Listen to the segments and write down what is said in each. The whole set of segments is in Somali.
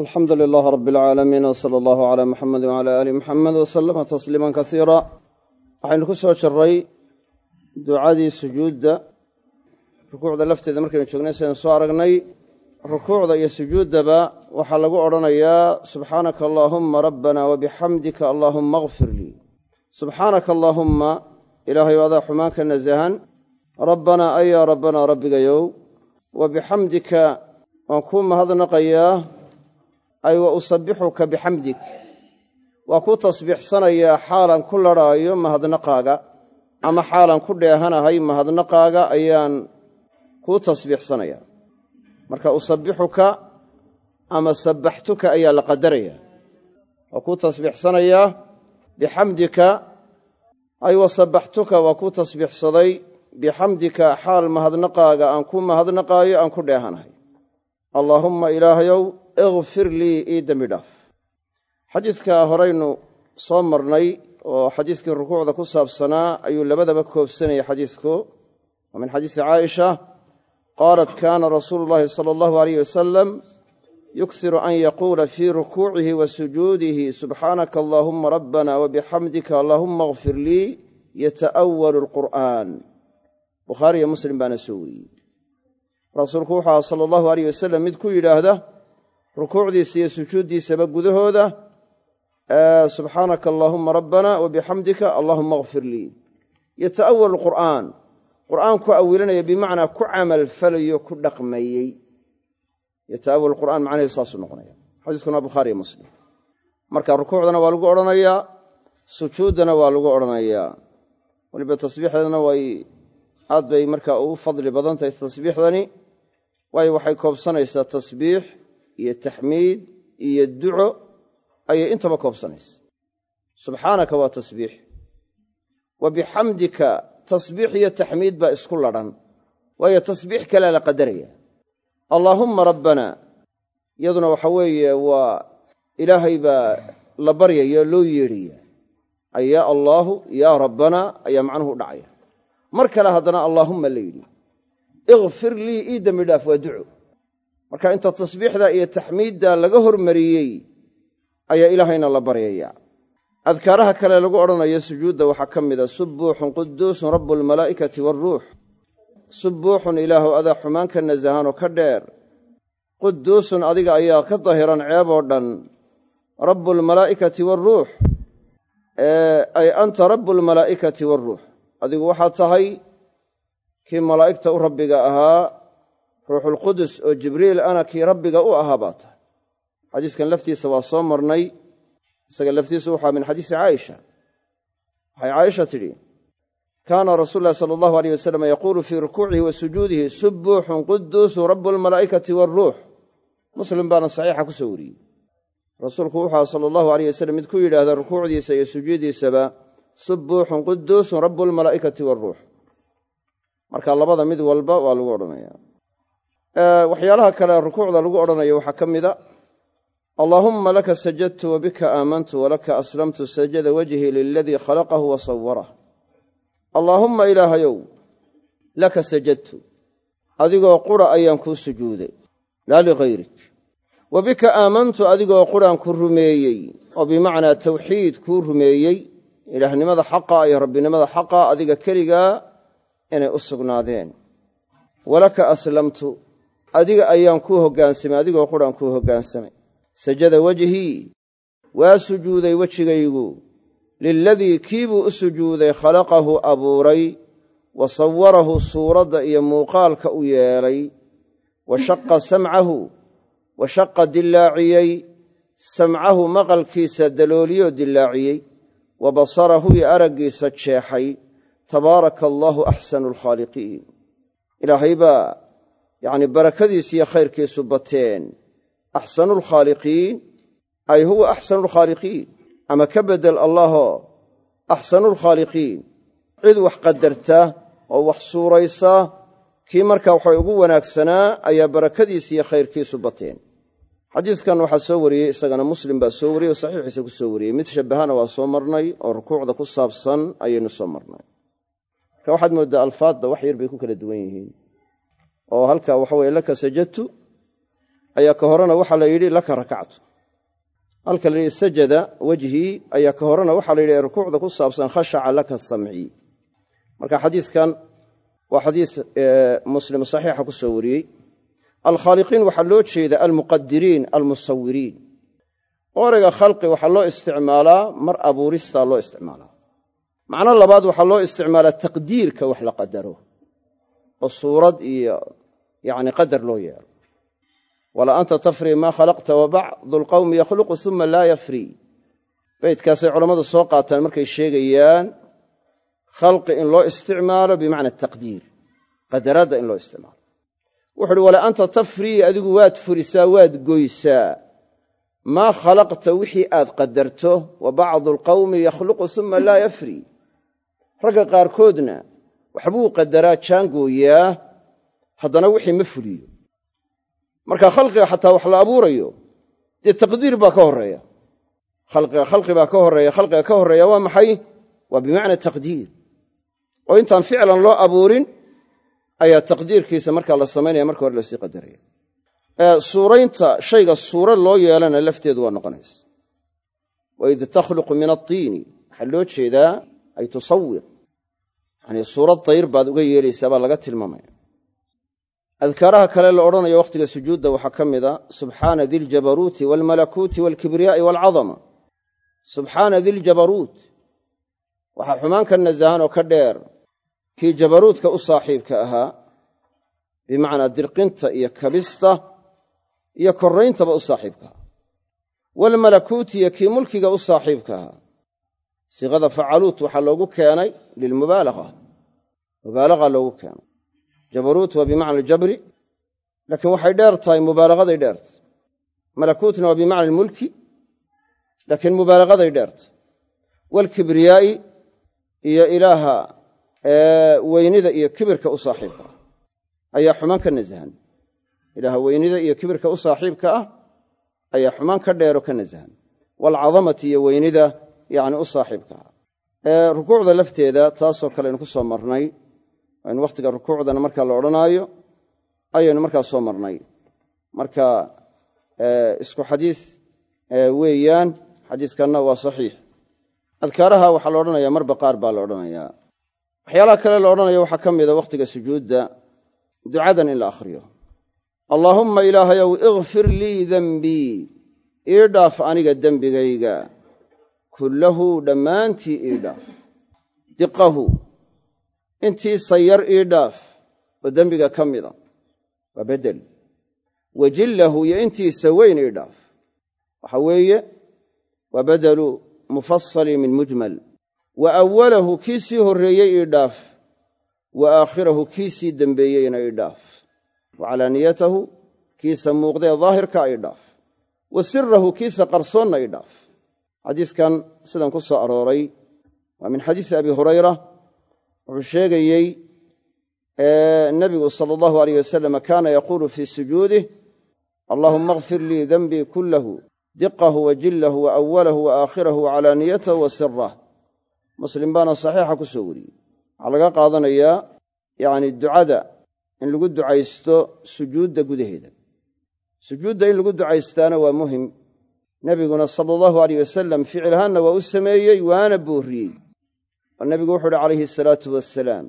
alxamdu lilaah rab alcaalamiin w sala allahu calaa muxamedi wcala aali muxamed wasalama tasliiman kasiira waxaynu ku soo jiray ducadii sujuudda rukuucda lafteeda markaynu joognay sidaynu soo aragnay rukuucda iyo sujuuddaba. Waxaa lagu odhanayaa subxaanaka allaahumma rabbana wabixamdika allaahumma akfir lii. Subxaanaka allaahumma ilaahayu adaa xumaan ka nasahan rabbanaa ayaa rabbanaa rabbigayow wa bixamdika waan kuu mahadnaqayaa ay wa usabixuka bixamdik. Waa ku tasbiixsanayaa xaalan ku ladhaayo mahadnaqaaga ama xaalan ku dheehanahay mahadnaqaaga ayaan kuu tasbiixsanayaa marka usabixuka ama sabbaxtuka ayaa la qadaraya. Waa kuu tasbiixsanayaa bixamdika ay wa sabbaxtuka waa kuu tasbiixsaday bixamdika xaal mahadnaqaaga aan ku mahadnaqaayo aan ku dheehanahay allaahumma ilaahayow ikfir lii ii dembi dhaaf. Xadiidka horaynu soo marnay oo xadiiskii rukuucda ku saabsanaa ayuu labadaba koobsanayay xadiidku wa min xadiisi caaisha qaalat kaana rasuulu llaahi sala allahu alayh wasalam yuksiru an yaquula fii rukuucihi wa sujuudihi subxaanaka allaahumma rabbana wabixamdika allaahumma akfir lii yata'awalu alqur'aan. Bukhaariyo muslim baana soo weriyey rasuulku wuxuu aha sala allahu alayh wasalam mid ku yidhaahda rukuucdiisa iyo sujuuddiisaba gudahooda subxaanaka allaahumma rabbana wabixamdika allaahumma akfir lii. Yata'awalu qur'aan. Qur'aan ku awilanaya bimacnaa ku camalfalayo ku dhaqmayey. Yata'awal qur'aan macnaheedu saasuu noqonaya xadiiskuna bukhaariyo muslim. Marka rukuucdana waa lagu odhanayaa sujuuddana waa lagu odhanayaa. Weliba tasbiixdeedna way aad bay markaa ugu fadli badan tahay tasbiixdani waayo waxay koobsanaysaa tasbiix iyo taxmiid iyo duco ayay intaba koobsanaysa subxaanaka waa tasbiix. Wa bixamdika tasbiix iyo taxmiid baa isku ladhan waayo tasbiix kalea la qadaraya allaahumma rabbana iyaduna waxa weeye waa ilaahay baa la baryaya loo yeedhaya ay yaa allaahu yaa rabbana ayaa macnuhu dhacaya. Mar kale haddana allaahumma la yidhi ikfir lii ii dembi dhaaf waa duco. Marka inta tasbiixda iyo taxmiidda laga hormariyey ayaa ilaahayna la baryaya adkaaraha kale lagu odhanayo sujuudda waxaa ka mida subuuxun quduusun rabu almalaa'ikati waaruux subuuxun ilaahu adaa xumaan ka nasahanoo ka dheer. Quduusun adiga ayaa ka dahiran ceeb oo dhan rabbulmalaa'ikati waaruux ay anta rabbulmalaa'ikati waaruux adigu waxaad tahay kii malaa'igta u rabbiga ahaa ruuxulqudus oo jibriil ana kii rabbiga u ahaa baa tahay. Xadiiskan laftiisa waa soo marnay isaga laftiisu waxaa min xadiisi caaisha. Waxay caaisha tidhi kaana rasuulu ulahi sala allahu aleyh wasalam yaquulu fii rukuucihi wa sujuudihi subuuxun quduusun rabu almalaa'ikati waaruux muslim baana saxiixa ku soo wariyey. Rasuulku wuxuu aha sala allahu aleyh wasalam mid ku yidhaahda rukuucdiisa iyo sujuuddiisaba subuuxun quduusun rabu almalaa'ikati waaruux marka labada mid walba waa lagu odhanaya. Waxyaalaha kale rukuucda lagu odhanayo waxaa ka mida allaahumma laka sajadtu wa bika aamantu walaka aslamtu sajada wajhii liladii khalaqahu wa sawarah allaahumma ilaahayow laka sajadtu adigoo qura ayaan kuu sujuuday laa ligayrik wa bika aamantu adigoo quraan ku rumeeyey oo bimacnaa tawxiid kuu rumeeyey ilaahnimada xaqa iyo rabbinimada xaqa adiga keligaa inay u sugnaadeen. Walaka aslamtu adiga ayaan kuu hoggaansamay adigoo quraan kuu hoggaansamay sajada wejhii waa sujuuday wejigaygu. Liladii kiibuu u sujuuday khalaqahu abuuray wa sawarahu suuradda iyo muuqaalka u yeelay wa shaqa samcahu wa shaqa dillaaciyey samcahu maqalkiisa dalooliyoo dillaaciyey wa basarahu iyo araggiisa jeexay tabaaraka allaahu axsanu alkhaaliqiin ilaahay baa yacni barakadiis iyo khayrkiisu bateen. Axsanu lkhaaliqiin ay huwa axsanu lkhaaliqiin ama ka beddel allaahoo axsanu lkhaaliqiin cid wax qadarta oo wax suuraysa kii markaa waxay ugu wanaagsanaa ayaa barakadiis iyo khayrkiisu bateen. Xadiidkan waxaa soo wariyey isagana muslim baa soo wariyey oo saxiixiisa ku soo wariyey. Mid shabbahana waa soo marnay oo rukuucda ku saabsan ayaynu soo marnay marka waxaad mooddaa alfaadda wax yar bay ku kala duwan yihiin. Oo halka waxa weye laka sajadtu ayaa ka horena waxaa la yidhi laka rakactu. Halka la yidhi sajada wejhii ayaa ka horena waxaa la yidhi rukuucda ku saabsan khashaca laka samci. Marka xadiidkan waa xadiis muslim saxiixa ku soo wariyey. Alkhaaliqiin waxaa loo jeeda almuqadiriin almusawiriin orayga khalqi waxaa loo isticmaalaa mar abuuristaa loo isticmaalaa macno labaad waxaa loo isticmaalaa taqdiirka wax la qadaro oo suurad iyo yani qadar loo yeelo. Wala anta tafrii maa khalaqta wa bacdu lqawmi yakhluqu uma laa yafrii beydkaasay culammadu soo qaataan markay sheegayaan khalqi in loo isticmaalo bimacna taqdiir qadaraadda in loo isticmaalo. Wuxu uhi wala anta tafrii adigu waad furisaa waad goysaa. Maa khalaqta wixii aad qadarto wa bacdu alqawmi yakhluqu uma laa yafrii ragga qaarkoodna waxbuu qadaraa jaangooyaa haddana wixii ma fuliyo. Marka khalqiga xataa wax la abuurayo dee taqdiir baa ka horreeya. Khalqiga khalqi baa ka horreeya khalqiga ka horreeya waa maxay? Waa bimacna taqdiir. Oo intaan ficlan loo abuurin ayaa taqdiirkiisa markaa la samaynaya marka hore la sii qadaraya suuraynta shayga suuro loo yeelana lafteedu waa noqonaysa. Waid takhluqu min atiini waxaa loo jeedaa ay tusawir yanii suurad dayr baad uga yeelaysaa baa laga tilmaamaya adkaaraha kale la odhanayo wakhtiga sujuudda waxaa ka mida subxaana diljabaruuti waalmalakuuti waalkibriyaa'i waalcadama subxaana diljabaruut waxaa xumaan ka nasahan oo ka dheer kii jabaruudka u saaxiibka ahaa bimacnaa dirqinta iyo kabista iyo korrayntaba u saaxiibka ahaa. Waalmalakuuti iyo kii mulkiga u saaxiibka ahaa siiqada facaluut waxaa loogu keenay lilmubaalaqa mubaalaqa loogu keenay. Jabaruut waa bimacna aljabri laakiin waxay dheer tahay mubaalaqaday dheertahy malakuutna waa bimacna almulki laakiin mubaalaqaday dheertahy waalkibriyaa'i iyo ilaaha weynida iyo kibirka u saaxiibka ah ayaa xumaan ka nasahan ilaaha weynida iyo kibirka u saaxiibka ah ayaa xumaan ka dheero ka nasahan waalcadamati iyo weynida yani u saaxiibka. Rukuucda lafteeda taasoo kale aynu ku soo marnay aynu wakhtiga rukuucdana markaa la odhanaayo ayaynu markaa soo marnay. Marka isku xadiis weeyaan xadiiskanna waa saxiix. Adkaaraha waxaa la odhanaya marba qaar baa la odhanayaa waxyaalaha kale la odhanaya waxaa ka mida wakhtiga sujuudda ducadan in la akhriyo. Allaahumma ilaahayow ikfir lii denbii ii dhaaf aniga dembigayga kullahu dhammaantii ii dhaaf. Diqahu intiisa yar ii dhaaf oo dembiga ka mida waa beddel wajillahu iyo intiisa weyn ii dhaaf. Waxa weeye waa bedelu mufasali min mujmal. Wa awalahu kii sii horreeyey ii dhaaf. Wa aakhirahu kii sii dembeeyeyna ii dhaaf. Wa calaaniyatahu kiisa muuqdee daahirka ii dhaaf. Wa sirahu kiisa qarsoonna ii dhaaf xadiiskan sidan ku soo arooray waa min xadiisi abi hurayra wuxuu sheegayey nebigu sala allahu aleyh wasalam kaana yaquulu fii sujuudih allahuma akfir lii denbii kullahu diqahu wa jillahu wa awalahu wa aakhirahu wa calaaniyatahu wa sirah muslim baana saxiixa ku soo wariyey. Waxaa laga qaadanayaa yacni ducada in lagu ducaysto sujuudda gudaheeda. Sujuudda in lagu ducaystaana waa muhiim nebiguna sala allahu aleyh wasalam ficilhaanna waa u sameeyey waana boorriyey oo nebigu wuxu uhi calayhi asalaatu wassalaam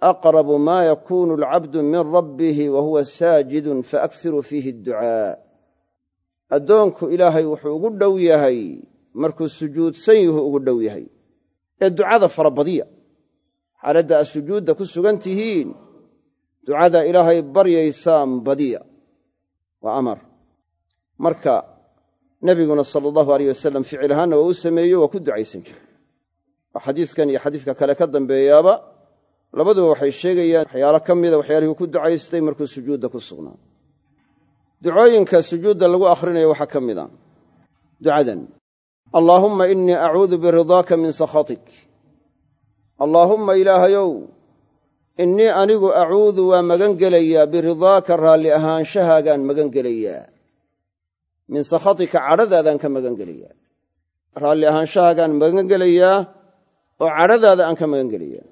aqrabu maa yakuunu alcabdu min rabbihi wa huwa saajidun faaksiru fiihi adducaa. Addoonku ilaahay wuxuu ugu dhow yahay markuu sujuudsan yuhu ugu dhow yahay. Ee ducada farabadiya xaaladda aad sujuudda ku sugan tihiin ducada ilaahay baryaysaan badiya. Waa amar. Marka nebiguna sala allahu aleyh wasalam ficil ahaanna waa u sameeyo waa ku ducaysan jiray. Oo xadiiskan iyo xadiiska kale ka dambeeyaaba labaduba waxay sheegayaan waxyaalo ka mida waxyaalihii ku ducaystay markuu sujuudda ku sugnaa. Ducooyinka sujuudda lagu akhrinayo waxaa ka mid a. Ducadan allaahumma innii acuudu biridaaka min sakhatik. Allaahumma ilaahayow innii anigu acuudu waa magan gelayaa biridaaka raalli ahaanshahaagaan magan gelayaa min sakhatika cadhadaadaan ka magan gelayaa raalli ahaanshahaagaan magan gelayaa oo cadhadaada aan ka magan gelayaa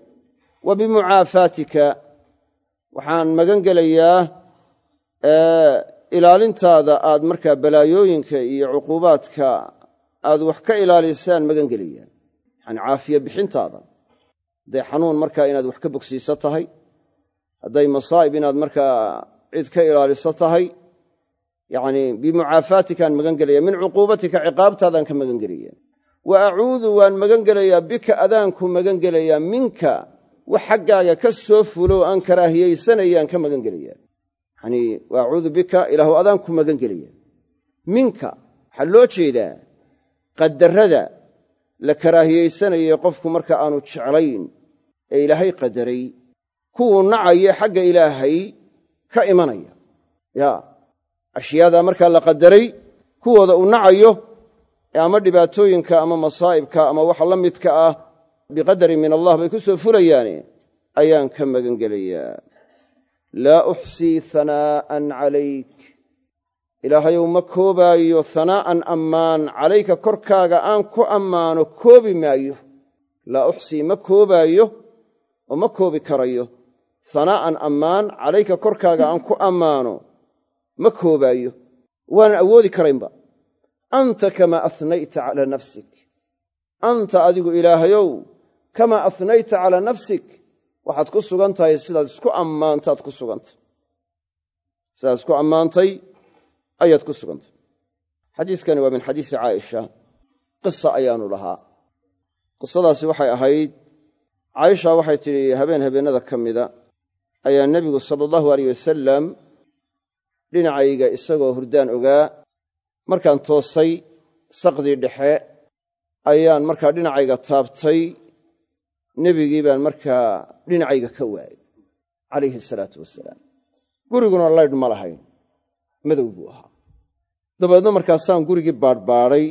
wa bimucaafaatika waxaan magan gelayaa ilaalintaada aad markaa balaayooyinka iyo cuquubaadka aad wax ka ilaalisaan magan gelayaan yacani caafiye bixintaada. Hadday xanuun markaa inaad wax ka bogsiiso tahay. Hadday masaa'ib inaad markaa cid ka ilaaliso tahay yacni bimucaafaatikaan magan gelaya min cuquubatika ciqaabtaadaan ka magan gelaya wa acuudu waan magan gelayaa bika adaanku magan gelayaa minka. Wax xaggaaga ka soo fulo aan karaahiyaysanayaan ka magan gelaya yanii wa acuudu bika ilaahu adaanku magan gelaya minka waxaa loo jeedaa qadarrada la karaahiyaysanayay qofku marka aanu jeclayn ee ilaahay qadaray. Kuwuu nacaye xagga ilaahay ka imanaya ya ashyaadaa markaa la qadaray kuwooda uu nacayo ama dhibaatooyinka ama masaa'ibka ama waxa la midka ah biqadarin min allah bay ku soo fulayaane ayaan ka magan gelayaa laa uxsii hanaa'an calayk. Ilaahayow ma koobaayo hanaa'an ammaan calayka korkaaga aan ku ammaano koobi maayo. Laa uxsii ma koobaayo oo ma koobi karayo. Hanaa'an ammaan calayka korkaaga aan ku ammaano ma koobaayo waanan awoodi karaynba. Anta kamaa ahnayta calaa nafsik. Anta adigu ilaahayow kamaa ahnayta calaa nafsik. Waxaad ku sugan tahay sidaad isku ammaantaad ku sugantay. Sidaad isku ammaantay ayaad ku sugantay. Xadiiskani waa min xadiisi caaisha. Qisa ayaanu lahaa. Qisadaasi waxay ahayd caaisha waxay tidhi habeen habeennada ka mida ayaa nebigu sala allahu aleyh wasalam dhinacayga isagoo hurdaan ogaa markaan toosay saqdii dhexe ayaan markaa dhinacayga taabtay nebigii baan markaa dhinacayga ka waayey calayhi salaatu wasalaam guriguna laydh ma lahayn madow buu ahaa. Dabeedna markaasaan gurigii baadhbaadhay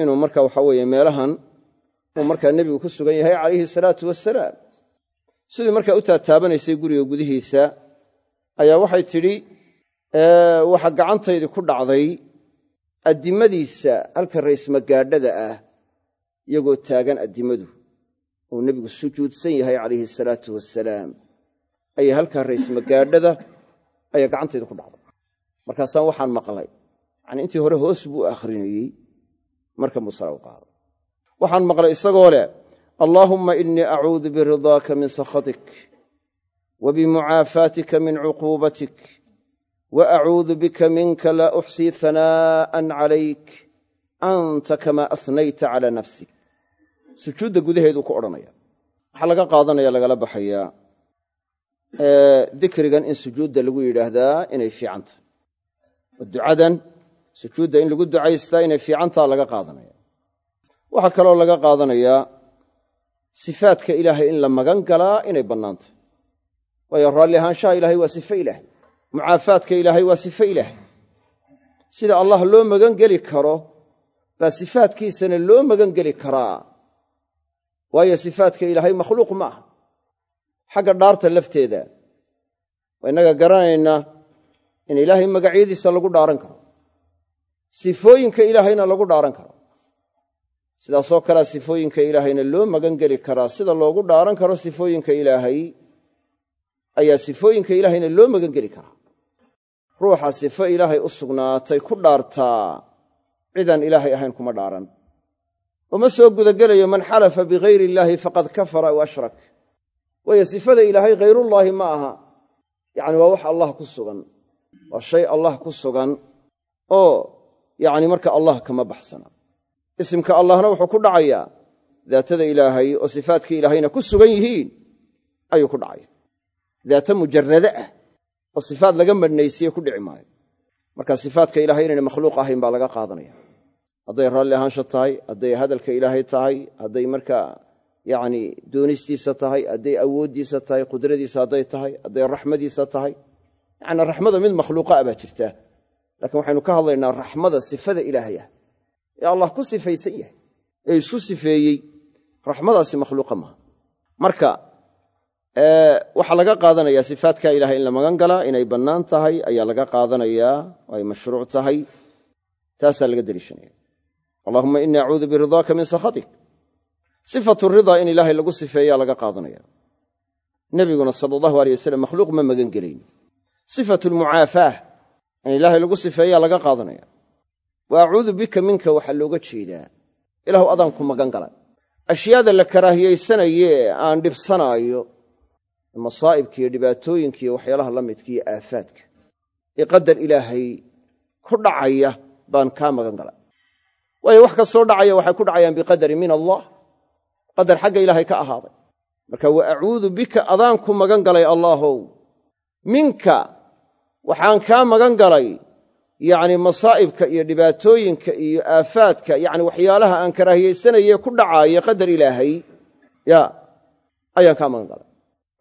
inuu marka waxa weeye meelahan uu markaa nebigu ku sugan yahay calayhi salaatu wasalaam sidii markaa u taataabanaysay guriga gudihiisa ayaa waxay tidhi waxa gacantaydii ku dhacday addimadiisa halka raysmagaadhada ah iyagoo taagan addimadu. Uu nebigu sujuudsan yahay calayhi salaatu wasalaam ayaa halkaa raysmagaadhada ayaa gacantayda ku dhacday. Markaasaan waxaan maqlay. Yacanii intii hore hoos buu akhrinayey marka musala u qaaday. Waxaan maqlay isagoo leh allaahumma innii acuudu biridaaka min sakhatik wa bimucaafaatika min cuquubatik wa acuudu bika minka laa uxsii hanaa'an calayk anta kamaa ahnayta calaa nafsik sujuudda gudaheeduu ku odhanaya waxaa laga qaadanaya lagala baxayaa dikrigan in sujuudda lagu yidhaahdaa inay fiican tahay ducadan sujuudda in lagu ducaystaa inay fiicantaa laga qaadanaya waxaa kaloo laga qaadanayaa sifaadka ilaahay in la magan galaa inay bannaan tahay waayo raalli ahaanshaha ilaahay waa sifo ilaahay mucaafaadka ilaahay waa sifo ilaahay sida allah loo magan geli karo baa sifaadkiisana loo magan geli karaa. Waayo sifaadka ilaahay makhluuq ma aha. Xagga dhaarta lafteeda. Waa innaga garanaynaa in ilaahay magacyadiisa lagu dhaaran karo. Sifooyinka ilaahayna lagu dhaaran karo. Sidaasoo kalea sifooyinka ilaahayna loo magan geli karaa sida loogu dhaaran karo sifooyinka ilaahay ayaa sifooyinka ilaahayna loo magan geli karaa ruuxa sifo ilaahay u sugnaatay ku dhaartaa cidaan ilaahay ahayn kuma dhaaran. Uma soo gudagelayo man xalafa bigayri illaahi faqad kafara aw ashrak. Waayo sifada ilaahay khayrullaahi ma aha. Yacni waa wax allah ku sugan. Waa shay allah ku sugan. Oo yacni marka allah kama baxsana. Isimka allahna wuxuu ku dhacayaa daatada ilaahay oo sifaadka ilaahayna ku sugan yihiin ayuu ku dhacaya. Daata mujarrade ah oo sifaad laga madhnaysiye ku dhici maayo. Marka sifaadka ilahay inayna makhluuq ahayn baa laga qaadanaya. Hadday raalli ahaansho tahay hadday hadalka ilaahay tahay hadday markaa yacni doonistiisa tahay hadday awooddiisa tahay qudradiisa hadday tahay hadday raxmadiisa tahay yacni raxmada mid makhluuqa ah baa jirta laakiin waxaynu ka hadlaynaa raxmada sifada ilaahay ah. Ee allah ku sifaysan yahay ee isku sifeeyey raxmadaasi makhluuqa maaha. Marka waxaa laga qaadanayaa sifaadka ilahay in la magan galaa inay bannaan tahay ayaa laga qaadanayaa oo ay mashruuc tahay. Taasaa laga deliishanaya allahuma inii acuudu biridaaka min sakhatik. Sifatu ridaa in ilaahay lagu sifeeyaa laga qaadanaya. Nebiguna sala allahu aleyh wasalam makhluuq ma magan gelayn. Sifatu lmucaafaah in ilaahay lagu sifeeyaa laga qaadanaya. Wa acuudu bika minka waxaa looga jeedaa. Ilaahu adaan ku magan galay ashyaada la karaahiyaysanaye ee aan dhibsanaayo masaa'ibka iyo dhibaatooyinka iyo waxyaalaha la midka iyo aafaadka. Ee qadar ilaahay ku dhacaya baan kaa magan galay. Waayo wax kastoo dhacaya waxay ku dhacayaan biqadarin min allah. Qadar xagga ilaahay ka ahaaday. Marka wa acuudu bika adaan ku magan galay allaahow minka waxaan kaa magan galay yacni masaa'ibka iyo dhibaatooyinka iyo aafaadka yacni waxyaalaha aan karaahiyaysanaye ku dhacaaya qadar ilaahay ya ayaan kaa magan galay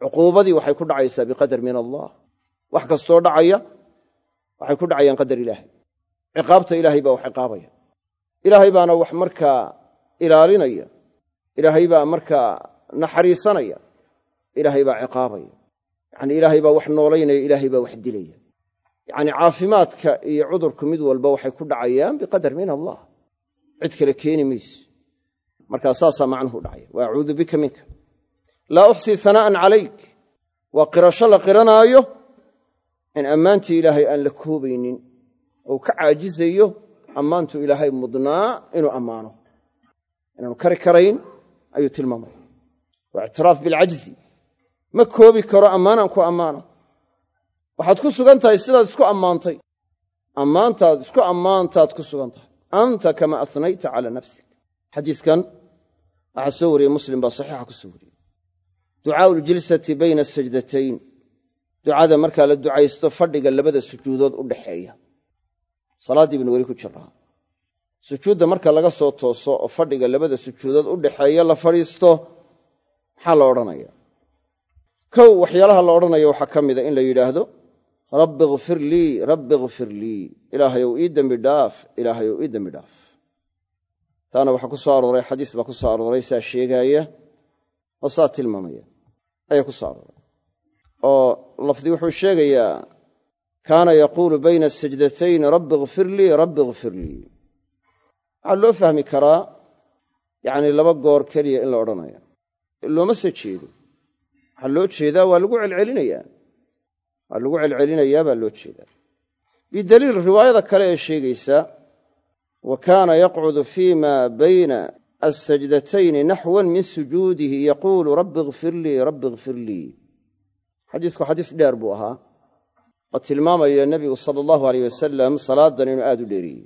cuquubadii waxay ku dhacaysaa biqadar min allah. Wax kastoo dhacaya waxay ku dhacayaan qadar ilaahay. Ciqaabta ilaahay baa wax ciqaabaya. Ilaahay baana wax markaa ilaalinaya. Ilaahay baa markaa naxariisanaya. Ilaahay baa ciqaabaya. Yacni ilaahay baa wax noolaynaya ilaahay baa wax dilaya. Yacni caafimaadka iyo cudurku mid walba waxay ku dhacayaan biqadar min allah. Cid kale keeni mayso markaa saasaa macnuhu dhacaya. Wa acuudu bika minka laa uxsii hanaa'an calayk. Waa qirasho la qiranaayo in ammaantii ilaahay aan la koobaynin. Ou ka caajizayo ammaantu ilaahay mudnaa inuu ammaano. Inaanu kari karayn ayuu tilmaamaya waa ictiraaf bilcajzi ma koobi karo ammaanaan ku ammaano. Waxaad ku sugan tahay sidaad isku ammaantay. Ammaantaad isku ammaantaad ku sugan tahay. Anta kama anayta calaa nafsik. Xadiiskan waxaa soo wariyey muslim baa ku soo wariyey ducaau ljilsati bayna asajdatayn ducada markaa la ducaysto fadhiga labada sujuudood u dhaxeeya. Salaaddii weli ku jiraa sujuudda marka laga soo tooso oo fadhiga labada sujuudood u dhaxeeya la fadhiisto maxaa la odhanaya kow waxyaalaha la odhanaya waxaa ka mida in la yidhaahdo rabbi kfir lii rabbi kfir lii. Ilaahayow ii dembi dhaaf ilaahayow ii dembi dhaaf. Taana waxaa ku arooray xadiis baa ku arooray saa sheegaaya oo saa tilmaamaya ayaa ku soo oo lafdi wuxuu sheegayaa kaana yaquulu bayna asajdatayn rabbi kfir lii rabbi kfir lii. Waxaa loo fahmi karaa yacni laba goor keliya in la odhanayo looma se jeedo. Waxaa loo jeedaa waa lagu celcelinayaa. Waa lagu celcelinayaa baa loo jeedaa. Bidaliil riwaayada kale ee sheegaysa wa kaana yaqcudu fii ma bayna alsajdatayni naxwan min sujuudihi yaquulu rabbi kfir lii rabbi kfir lii xadiisku xadiis dheer buu ahaa oo tilmaamaya nebigu sala allahu aleyh wasalam salaadan inuu aad u dheereeyey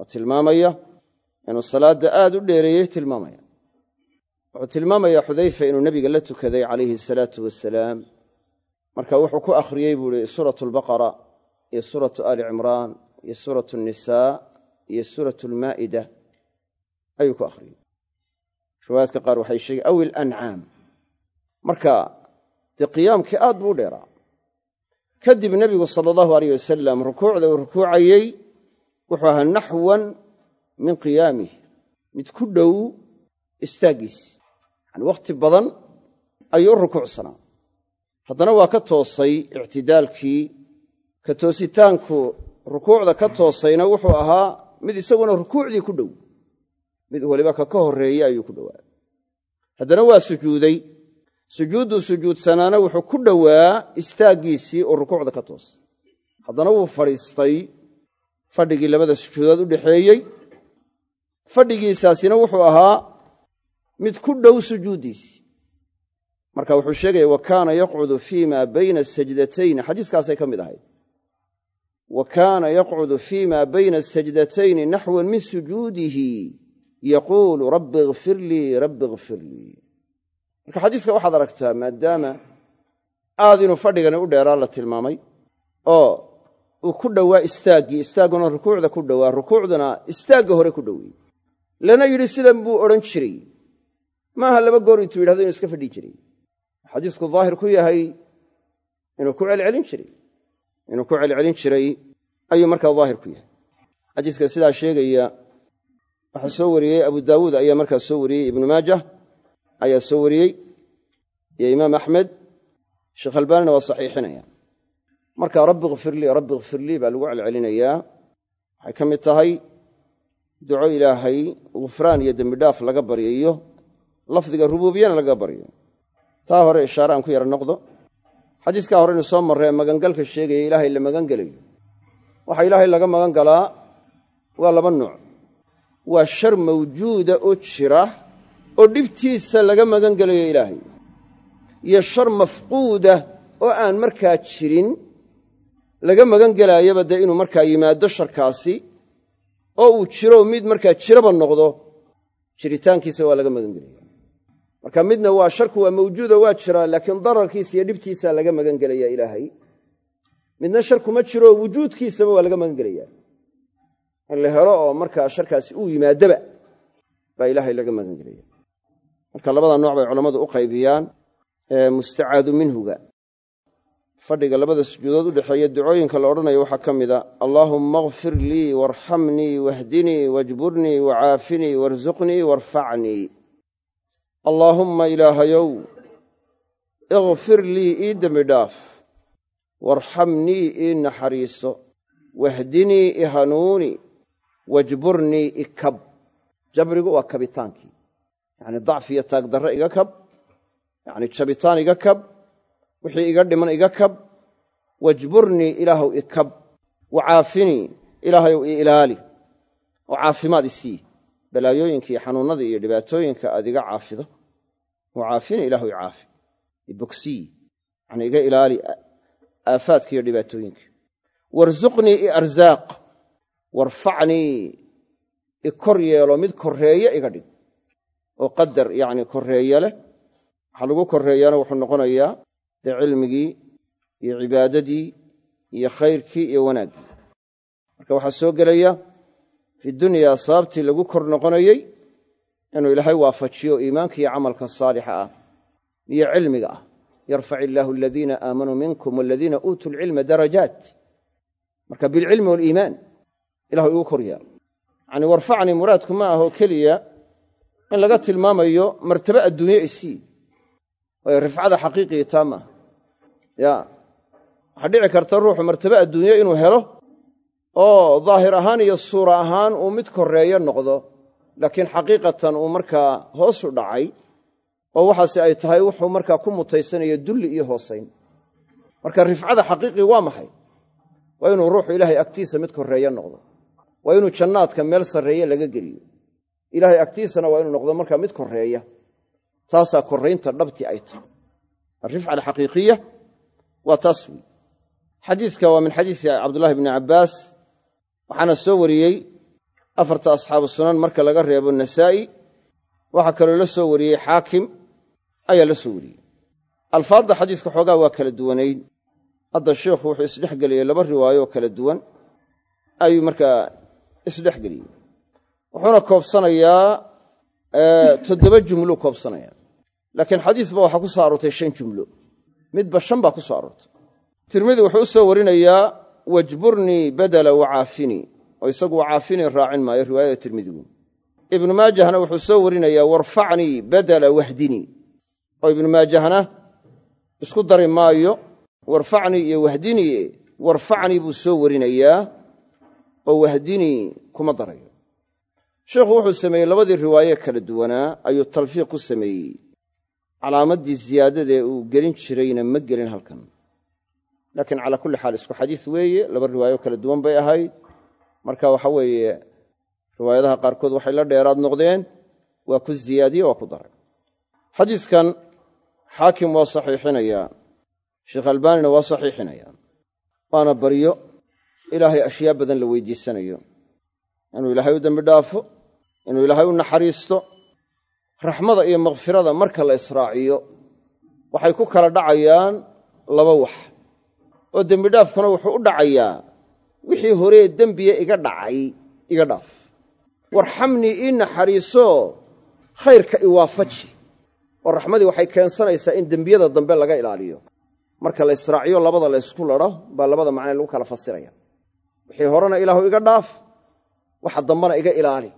oo tilmaamaya inuu salaadda aad u dheereeyey tilmaamaya wuxuu tilmaamayaa xudayfa inuu nebiga la tukaday calayhi asalaatu wasalaam marka wuxuu ku akhriyey buu ihi suuratu albaqara iyo suuratu aali cimraan iyo suuratu annisaa iyo suuratu almaa'ida ayuu ku akhriyey riwaayaadka qaar waxay sheegeen aw ilancaam marka dee qiyaamkii aad buu dheeraa. Kadib nebigu sala allahu aleyh wasalam rukuucda uu rukuucayey wuxuu ahaa naxwan min qiyaamih mid ku dhow istaaggiis. Yani wakhti badan ayuu u rukuucsanaa haddana waa ka toosay ictidaalkii ka toositaanku rukuucda ka toosayna wuxuu ahaa mid isaguna rukuucdii ku dhow mid waliba ka ka horreeyey ayuu ku dhowaa. Haddana waa sujuuday. Sujuudduu sujuudsanaana wuxuu ku dhowaa istaaggiisii oo rukuucda ka toosay haddana wuu fadhiistay. Fadhigii labada sujuudood u dhexeeyey fadhigiisaasina wuxuu ahaa mid ku dhow sujuuddiisii. Marka wuxuu sheegaya wa kaana yaqcudu fii ma bayna asajdatayni xadiiskaasay ka mid ahayd. Wa kaana yaqcudu fii ma bayna asajdatayni naxwan min sujuudihi yaquulu rabbi kfir lii rabbi kfir lii marka xadiiska waxaad aragtaa maadaama aad inuu fadhigani u dheeraa la tilmaamay oo uu ku dhowaa istaaggii istaagguna rukuucda ku dhowaa rukuucduna istaagga hore ku dhowey lana yidhi sidan buu odhan jiray maaha laba goor intuu yidhahdo inuu iska fadhi jiray xadiisku daahir ku yahay inuu ku celcelin jiray inuu ku celcelin jiray ayuu markaa daahir ku yahay xadiiska sidaa sheegaya waxaa soo wariyey abu daawuud ayaa markaa soo wariyey ibnu maajah ayaa soo wariyey iyo imaam axmed sheekh albaanina waa saxiixinaya. Marka rabbi kfir lii rabbi kfir lii baa lagu celcelinayaa. Waxay ka mid tahay duco ilaahay gufraan iyo dembidhaaf laga baryayo lafdiga rubuubiyana laga baryo taa hore ishaare aan ku yara noqdo. Xadiiskaa horeynu soo marree magangalka sheegaya ilaahay la magangelayo waxaa ilaahay laga magan galaa waa laba nooc waa shar mawjuuda oo jira oo dhibtiisa laga magan gelayo ilaahay. Iyo shar mafquuda oo aan markaa jirin laga magan gelaayaba dee inuu markaa yimaado sharkaasi oo uu jiro mid markaa jiraba noqdo jiritaankiisa waa laga magan gelaya marka midna waa sharku waa mawjuudo waa jiraa laakiin dararkiisa iyo dhibtiisa laga magan gelaya ilaahay. Midna sharkuma jiro wujuudkiisaba waa laga magan gelaya in la helo oo markaa sharkaasi uu yimaadaba baa ilaahay laga magan gelaya marka labada nooc bay culammadu u qaybiyaan mustacaadu minhuga. Fadhiga labada sujuudood u dhexeeya ducooyinka la odhanayo waxaa ka mida allaahumma akfir lii waarxamnii wahdinii wajburnii wacaafinii warsuqnii warfacnii. Allaahumma ilaahayow ikfir lii ii dembi dhaaf waarxamnii ii naxariiso wahdinii i hanuuni wajburnii i kab jabrigu waa kabitaankii. Yacni dacfi iyo taagdarre iga kab. Yacni jabitaan iga kab. Wixii iga dhiman iga kab. Wajburnii ilaahow i kab wacaafinii ilaahayow i ilaali. Oo caafimaad i sii. Balaayooyinka iyo iyo dhibaatooyinka aad iga caafido. Wacaafini ilaahu caafi. I bogsii. Yacni iga ilaali aafaadka iyo dhibaatooyinka. Warsuqnii i arsaaq warfacnii i kor yeelo mid korreeye iga dhig. Oo qadar yacni korreeye leh. Waxaa lagu korreeyaana wuxuu noqonayaa dee cilmigii iyo cibaadadii iyo khayrkii iyo wanaaggii. Marka waxaa soo gelaya fi dunyaa sababtii lagu kor noqonayey inuu ilaahay waafajiyo iimaanka iyo camalka saalixa ah iyo cilmiga ah. Yarfac illaahu aladiina aamanuu minkum waladiina uutuu lcilma darajaat. Marka bilcilmi waliimaan ilahu igu kor yaalo yacni warfacnii muraadku ma ahoo keliya in laga tilmaamayo martaba adduunye isii waayo rifcada xaqiiqigii taa maaha ya waxaa dhici karta ruuxu martaba adduunye inuu helo oo daahir ahaan iyo suura ahaan uu mid korreeyo noqdo. Laakiin xaqiiqatan uu markaa hoosu dhacay oo waxaase ay tahay wuxuu markaa ku mutaysanayo dulli iyo hoosayn marka rifcada xaqiiqii waa maxay? Waa inuu ruuxu ilaahay agtiisa mid korreeyo noqdo waa inuu jannaadka meel sarreeye laga geliyo. Ilaahay agtiisana waa inuu noqdo markaa mid korreeya taasaa korraynta dhabtii ay tahay. Alrifca alxaqiiqiya waa taas wey xadiiska waa min xadiisi cabdullahi bni cabbaas waxaana soo wariyey afarta asxaabu sunan marka laga reebo nasaa'i. Waxaa kaloo la soo wariyey xaakim ayaa la soo wariyey. Alfaadda xadiiska xoogaa waa kala duwanayd. Hadda sheikhu wuxuu isdhexgeliyey laba riwaayo oo kala duwan. Ayuu markaa isdhexgeliyey wuxuuna koobsanayaa toddoba jumluu koobsanaya laakiin xadiisba waxaa ku soo aroortay shan jumlo. Midba shan baa ku soo aroortay. Tirmidi wuxuu u soo warinayaa wajburnii badala wacaafinii oo isagu wacaafinii raacin maayo riwaayada tirmidigu ibnu maajahna wuxuu soo warinayaa warfacnii badala wahdinii oo ibnu maajahna isku dari maayo warfacnii iyo wahdinii warfacnii buu soo warinayaa oo wahdinii kuma darayo. Sheikhu wuxuu sameeyey labadii riwaaye kala duwanaa ayuu talfiiq ku sameeyey. Calaamaddii ziyaadadaee uu gelin jirayna ma gelin halkan. Laakiin calaa kulli xaal isku xadiis weeye laba riwaayo kala duwan bay ahayd. Marka waxa weeye riwaayadaha qaarkood waxay la dheeraad noqdeen waa ku ziyaadiye waa ku daray. Xadiiskan xaakim waa saxiixinayaa sheekh albaanina waa saxiixinayaa waana baryo ilaahay ashyaa badan la weydiisanayo. Inuu ilaahay u dembi dhaafo inuu ilaahay u naxariisto raxmada iyo makfirada marka la israaciyo waxay ku kala dhacayaan laba wax. Oo dembidhaafkuna wuxuu u dhacayaa wixii horee dembiye iga dhacay iga dhaaf. Warxamnii ii naxariisoo khayrka iwaafaji oo raxmadii waxay keensanaysaa in dembiyada dambe laga ilaaliyo. Marka la israaciyo labada la ysku ladho baa labada macne lagu kala fasiraya wixii horena ilaahu iga dhaaf waxa dambena iga ilaali.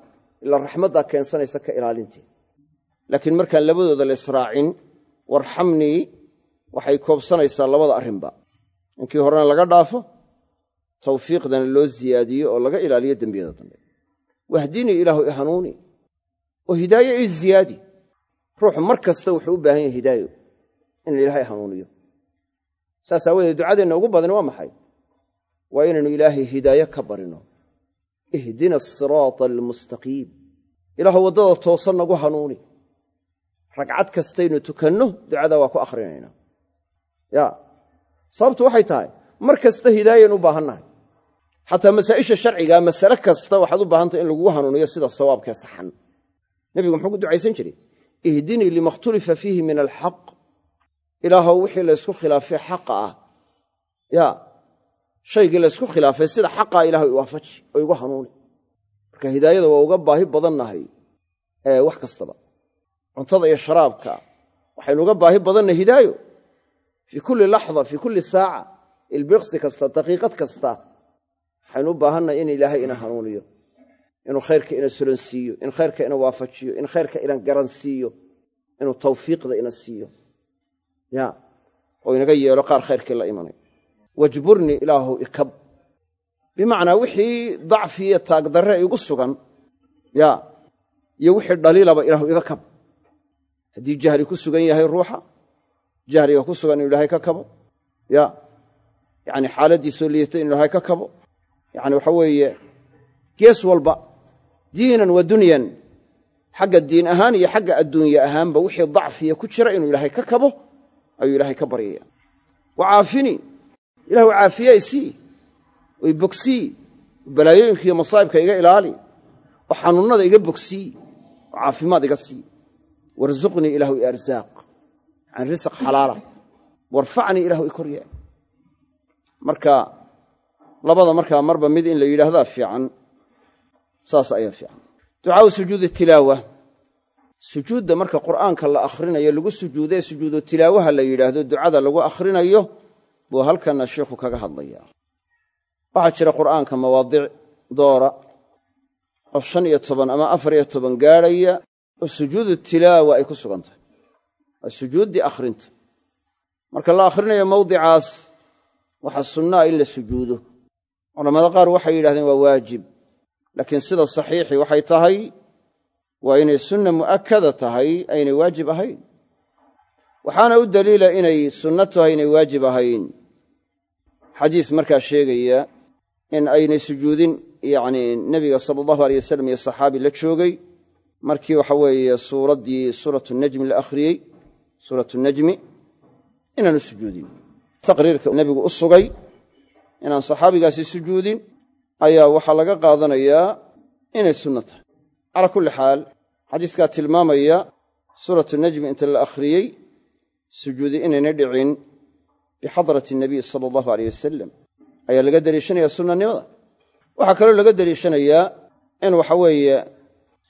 Ilaa raxmaddaa keensanaysa ka ilaalinteed laakiin markaan labadooda la warxamnii waxay koobsanaysaa labada arrinba. Inkii horena laga dhaafo tawfiiqdana loo siyaadiyo oo laga ilaaliyo dembiyada dambe. Wahdinii ilaahu i hanuuni. Oo hidaaye ii ziyaadi. Ruuxu mar kasta wuxuu u baahan yahay hidaayo in ilaahay hanuuniyo. Saas aawadeed ducadeenna ugu badani waa maxay waa inaynu ilaahay hidaaye ka barino. Ihdina asiraata almustaqiim. Ilaahu waddada toosan nagu hanuuni. Ragcad kastaynu tukanno ducadaa waa ku akhrinaynaa ya sababtu waxay tahay mar kasta hidaayaynu u baahannahay. Xataa masaa'isha sharcigaa masale kasta waxaad u baahantahy in lagugu hanuuniyo sida sawaabkee saxan. Nebigu muxuu ku ducaysan jiray ihdinii lima khtulifa fiihi min alxaq ilaahow wixii laysku khilaafay xaqa ah. Ya shaygii laysku khilaafay sida xaqaa ilahay iwaafaji oo igu hanuuni. Marka hidaayada waa uga baahi badannahay wax kastaba. Cuntada iyo sharaabka waxaynu uga baahi badannahay hidaayo. Fii kulli laxda fii kulli saaca ilbiqsi kasta daqiiqad kasta waxaynu u baahannahay in ilaahay ina hanuuniyo inuu khayrka ina sulansiiyo in khayrka ina waafajiyo in khayrka ina garansiiyo inuu tawfiiqda ina siiyo. Ya oo inaga yeelo qaar khayrkii la imanay wajburnii ilaahu ikab. Bimacnaa wixii dacfi iyo taagdarre igu sugan ya iyo wixii dhaliilaba ilaahu iga kab. Haddii jahli ku sugan yahay ruuxa jahliga ku sugan inu ilaahay ka kabo ya yacni xaaladdiisoo liita inu ilaahay ka kabo yacni waxa weeye gees walba diinan wa dunyan xagga diin ahaan iyo xagga adduunye ahaanba wixii dacfiya ku jira inuu ilaahay ka kabo ayuu ilaahay ka baryaya wa caafini ilahu caafiya isii oy bogsii balaayooyinka iyo masaa'ibka iga ilaali oo xanuunnada iga bogsii oo caafimaad iga sii. Warsuqnii ilaahu i arsaaq yani risq xalaala. Warfacnii ilahu i marka labada markaa marba mid in la yidhaahdaa fiican saas ayaa fiican. Ducaau sujuudi tilaawa. Sujuudda marka qur'aanka la akhrinayo lagu sujuudee sujuudu tilaawaha la yidhaahdo ducada lagu akhrinayo buu halkanna sheikhu kaga hadlayaa. Waxaa jira qur'aanka mawaadic doora oo shan iyo toban ama afar iyo toban gaadhaya oo sujuudu tilaawa ay ku sugan tahay. Waa sujuuddii akhrinta. Marka la akhrinayo mawdicaas waxaa sunnaa in la sujuudo. Culamada qaar waxay yidhahdeen waa waajib. Laakiin sida saxiixi waxay tahay waa inay sunna mu'akkada tahay aynay waajib ahayn. Waxaana u daliila inay sunno tahay inay waajib ahayn xadiis markaa sheegaya in aynay sujuudin yacnii nebiga sala allahu aleyh wasalam iyo saxaabi la joogay. Markii waxa weeye suuraddii suuratu najmi la akhriyey suuratu najmi inaanu sujuudin. Taqriirka nebigu u sugay inaan saxaabigaasi sujuudin ayaa waxaa laga qaadanayaa inay sunno tahay. Calaa kulli xaal xadiiskaa tilmaamaya suuratu najmi inta la akhriyey sujuudi inayna dhicin bixadrati nabiy sala allahu aleyh wasalam ayaa laga deliishanaya sunnanimada waxaa kaloo laga deliishanayaa in waxa weeye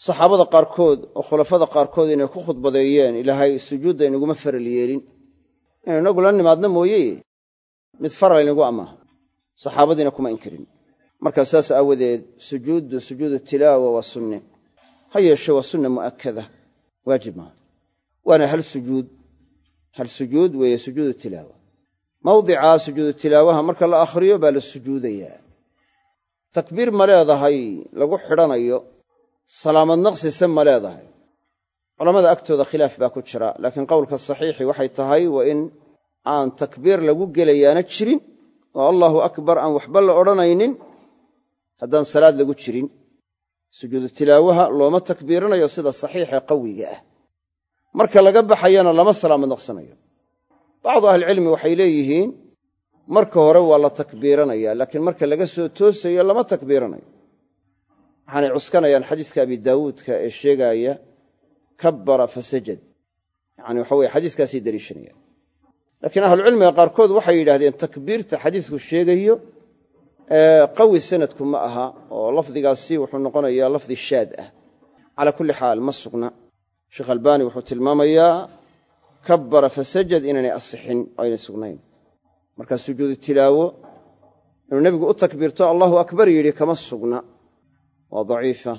saxaabada qaarkood oo khulafada qaarkood inay ku khudbadeeyeen ilaahay sujuudda inaguma faral yeelin inu inagu la nimaadna mooye mid faral inagu amaaha saxaabadiina kuma inkirin markaa saas aawadeed sujuuddu sujuudu tilaawa waa sunne ha yeeshe waa sunna mu'akkada waajib maaha waana hal sujuud hal sujuud weeye sujuudu tilaawa mawdicaa sujuudu tilaawaha marka la akhriyo baa la sujuudayaa. Takbiir ma leedahay lagu xidhanayo. Salaamad naqsise ma leedahay. Culammada agtooda khilaaf baa ku jira laakiin qowlka saxiixi waxay tahay waa in aan takbiir lagu gelayaana jirin oo allaahu akbar aan waxba la odhanaynin haddaan salaad lagu jirin. Sujuudu tilaawaha looma takbiiranayo sida saxiixe qawiga ah. Marka laga baxayana lama salaamad naqsanayo bacdu ahlicilmi waxay leeyihiin marka hore waa la takbiiranaya laakiin marka laga soo toosayo lama takbiiranayo. Waxaanay cuskanayaan xadiiska abi daawuudka ee sheegaaya kabbara fasajad yani waxa weye xadiiskaasay deliishanayaan laakiin ahlucilmiga qaarkood waxay yidhahdeen takbiirta xadiisku sheegayo qawi sanadku ma aha oo lafdigaasi wuxuu noqonayaa lafdi shaad ah. Calaa kulli xaal ma sugna. Sheekh albaani wuxuu tilmaamayaa kabbara fasajad inaynay asixin oo aynay sugnayn. Markaa sujuudu tilaawo inuu nebigu u takbiirto allahu akbar yidhi kama sugna. Waa daciifa.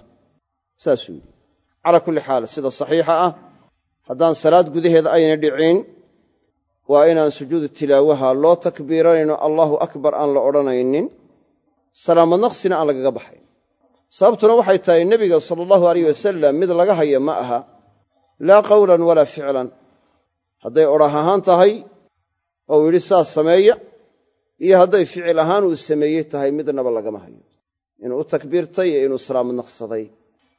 Saasuu yidhi. Calaa kulli xaal sida saxiixa ah haddaan salaad gudaheeda ayna dhicin waa inaan sujuudu tilaawaha loo takbiiranayno allahu akbar aan la odhanaynin salaamad naqsina aan lagaga baxayn sababtuna waxay tahay nebiga sala allahu aleyh wasalam mid laga haya ma aha laa qawlan walaa ficlan hadday odhah ahaan tahay oo yidhi saas sameeya iyo hadday ficil ahaan uu sameeyey tahay midnaba lagama hayo. Inuu u takbiirtay iyo inuu salaam naqsaday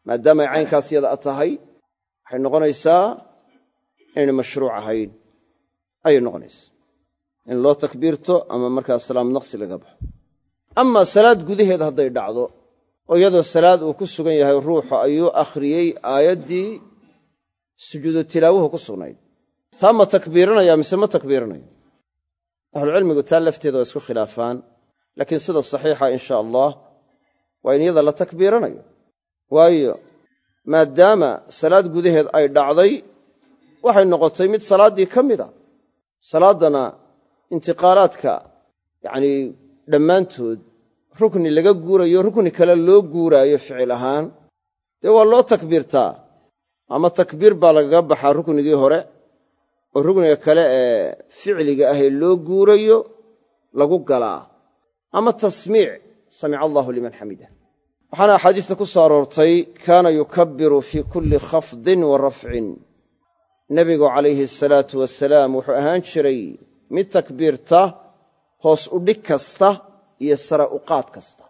maadaamay caynkaas yada tahay waxay noqonaysaa inayna mashruuc ahayn ayay noqonaysaa. In loo takbiirto ama markaa salaam naqsi laga baxo. Amaa salaad gudaheed hadday dhacdo oo iyadoo salaad uu ku sugan yahay ruuxu ayuu akhriyey aayaddii sujuudu tilaawuhu ku sugnayd taa ma takbiiranaya mise ma takbiiranayo? Ahlucilmigu taa lafteeda waa isku khilaafaan laakiin sida saxiixa insha allah waa in iyada la takbiiranayo. Waayo maadaama salaad gudaheed ay dhacday waxay noqotay mid salaaddii ka mid a salaaddana intiqaalaadka yacnii dhammaantood rukni laga guurayo rukni kale loo guuraayo ficil ahaan dee waa loo takbiirtaa? Ama takbiir baa lagaga baxaa ruknigii hore oo rukniga kale ee ficliga ahee loo guurayo lagu galaa. Ama tasmiic samica allahu liman xamida. Waxaana axaadiista ku soo aroortay kaana yukabbiru fii kulli khafdin wa rafcin. Nebigu calayhi asalaatu wasalaam wuxuu ahaan jiray mid takbiirta hoos u dhig kasta iyo sare u qaad kasta.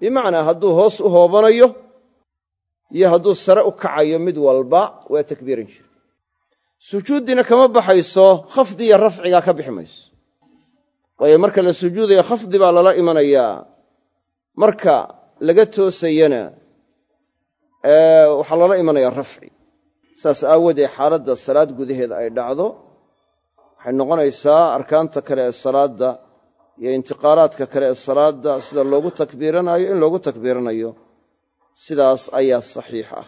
Bimacnaa hadduu hoos u hoobanayo iyo hadduu sare u kacayo mid walba waa takbiiran jira sujuuddiina kama baxayso khafdi iyo rafcigaa ka bixi mayso. Waayo marka la sujuudayo khafdi baa lala imanayaa marka laga toosayana waxaa loola imanayaa rafci. Saas aawoodee xaaladda salaad gudaheeda ay dhacdo waxay noqonaysaa arkaanta kale ee salaadda iyo intiqaalaadka kale ee salaadda sida loogu takbiiranayo in loogu takbiiranayo sidaas ayaa saxiix ah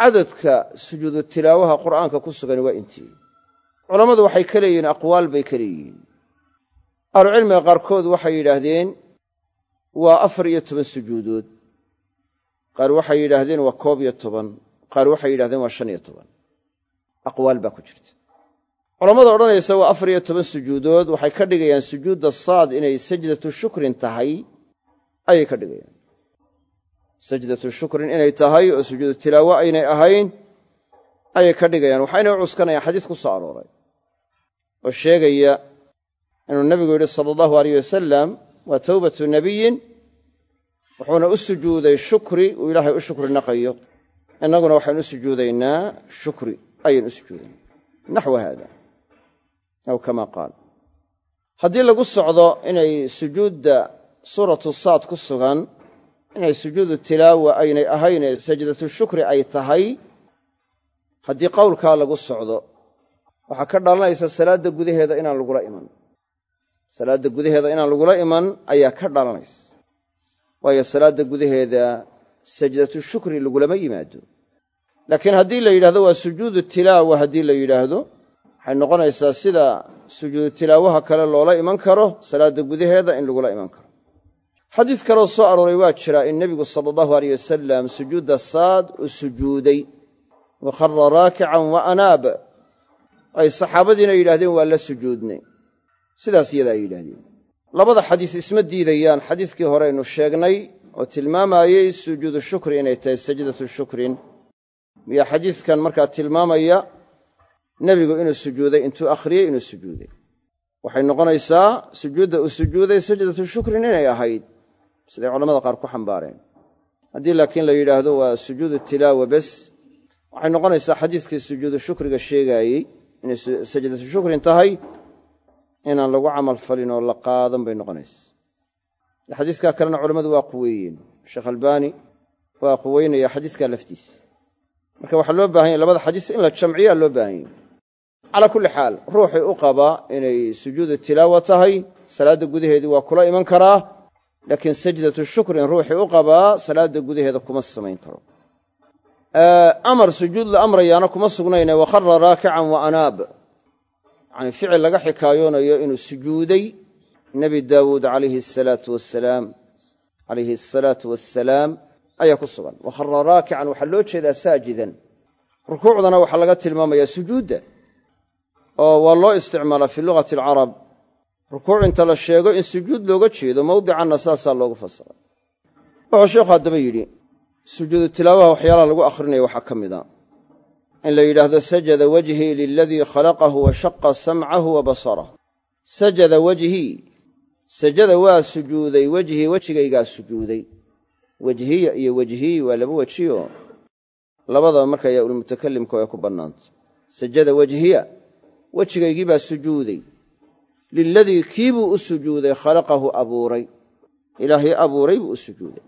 cadadka sujuudu tilaawaha qur'aanka ku sugan waa intii. Culammadu waxay ka leeyihiin aqwaal bay ka leeyihiin. Ahlucilmiga qaarkood waxay yidhaahdeen waa afar iyo toban sujuudood. Qaar waxay yidhaahdeen waa koob iyo toban. Qaar waxay yidhahdeen waa shan iyo toban. Aqwaal baa ku jirta. Culammada odhanaysa waa afar iyo toban sujuudood. Waxay ka dhigayaan sujuudda saad inay sajdatu shukrin tahay ayay ka dhigayaan sajdatu shukrin inay tahay oo sujuudu tilaawo aynay ahayn ayay ka dhigayaan. Waxayna u cuskanayaan xadiis ku soo arooray oo sheegaya inuu nebigu yidhi sala allahu aleyh wasalam waa towbatu nebiyin wuxuuna u sujuuday shukri uu ilaahay u shukri naqayo. Innaguna waxaynu u sujuudaynaa shukri ayaynu u sujuudaynaa. Naxwa haada aw kama qaal. Haddii lagu socdo inay sujuudda suuratu saad ku sugan inay sujuudu tilaawa aynay ahaynee sajdatu shukri ay tahay haddii qowlkaa lagu socdo waxaa ka dhalanaysa salaadda gudaheeda inaan lagula iman. Salaadda gudaheeda inaan lagula iman ayaa ka dhalanaysa. Waayo salaadda gudaheeda sajdatu shukri lagulama yimaado. Laakiin haddii la yidhahdo waa sujuudu tilaawa haddii la yidhaahdo waxay noqonaysaa sida sujuudu tilaawaha kale loola iman karo salaadda gudaheeda in lagula iman karo xadiis kaloo soo arooray waa jiraa in nebigu sala allahu aleyh wasalam sujuudda saad u sujuuday wa khara raakican wa anaab. Ay saxaabadiina yidhahdeen waa la sujuudnay. Sidaas iyada ay yidhahdeen labada xadiis isma diidayaan. Xadiiskii horeynu sheegnay oo tilmaamayey sujuudu shukri inay tahay sajdatu shukrin. Miyo xadiiskan markaa tilmaamaya nebigu inuu sujuuday intuu akhriyey inuu sujuuday. Waxay noqonaysaa sujuudda uu sujuuday sajdatu shukrin inay ahayd siday culamada qaar ku xambaareen? Haddii laakiin la yidhaahdo waa sujuudu tilaawa bes waxay noqonaysaa xadiiskii sujuudu shukriga sheegaayey inay sajdatu shukrin tahay inaan lagu camal falin oo la qaadan bay noqonaysa. Xadiiskaa kalena culammadu waa quweeyeen. Sheekh albaani waa quweynaya xadiiskaa laftiisa marka waxaa loo baahan yahy labada xadiis in la jamciyaa loo baahan yahy calaa kulli xaal ruuxii u qabaa inay sujuudu tilaawa tahay salaadda gudaheedii waa kula iman karaa laakiin sajdatu shukrin ruuxii u qabaa salaadda gudaheeda kuma samayn karo. Amar sujuud la amrayaana kuma sugnayne wa khara raakican wa anaab. Yacni ficil laga xikaayoonayo inuu sujuuday nebi daawuud calayhi asalaatu wassalaam calayhi asalaatu wassalaam ayaa ku sugan. Wa khara raakican waxaa loo jeedaa saajidan. Rukuucdana waxaa laga tilmaamayaa sujuudda oo waa loo isticmaalaa fii lugati alcarab rukuuc inta la sheego in sujuud looga jeedo mawdicanna saasaa loogu fasiray wuxuu sheikhu haddaba yidhi sujuudu tilaawaha waxyaalaha lagu akhrinayo waxaa ka mid a in la yidhaahdo sajada wajhii liladii khalaqahu wa shaqa samcahu wa basarah sajada wejhii sajada waa sujuuday wejhii wejigaygaa sujuuday. Wejhiya iyo wejhiyi waa laba wejioo labadaba marka yaa ulmutakalimka way ku bannaantay. Sajada wejhiya wejigaygii baa sujuuday liladii kiibuu u sujuuday khalaqahu abuuray ilaahay abuuray buu u sujuuday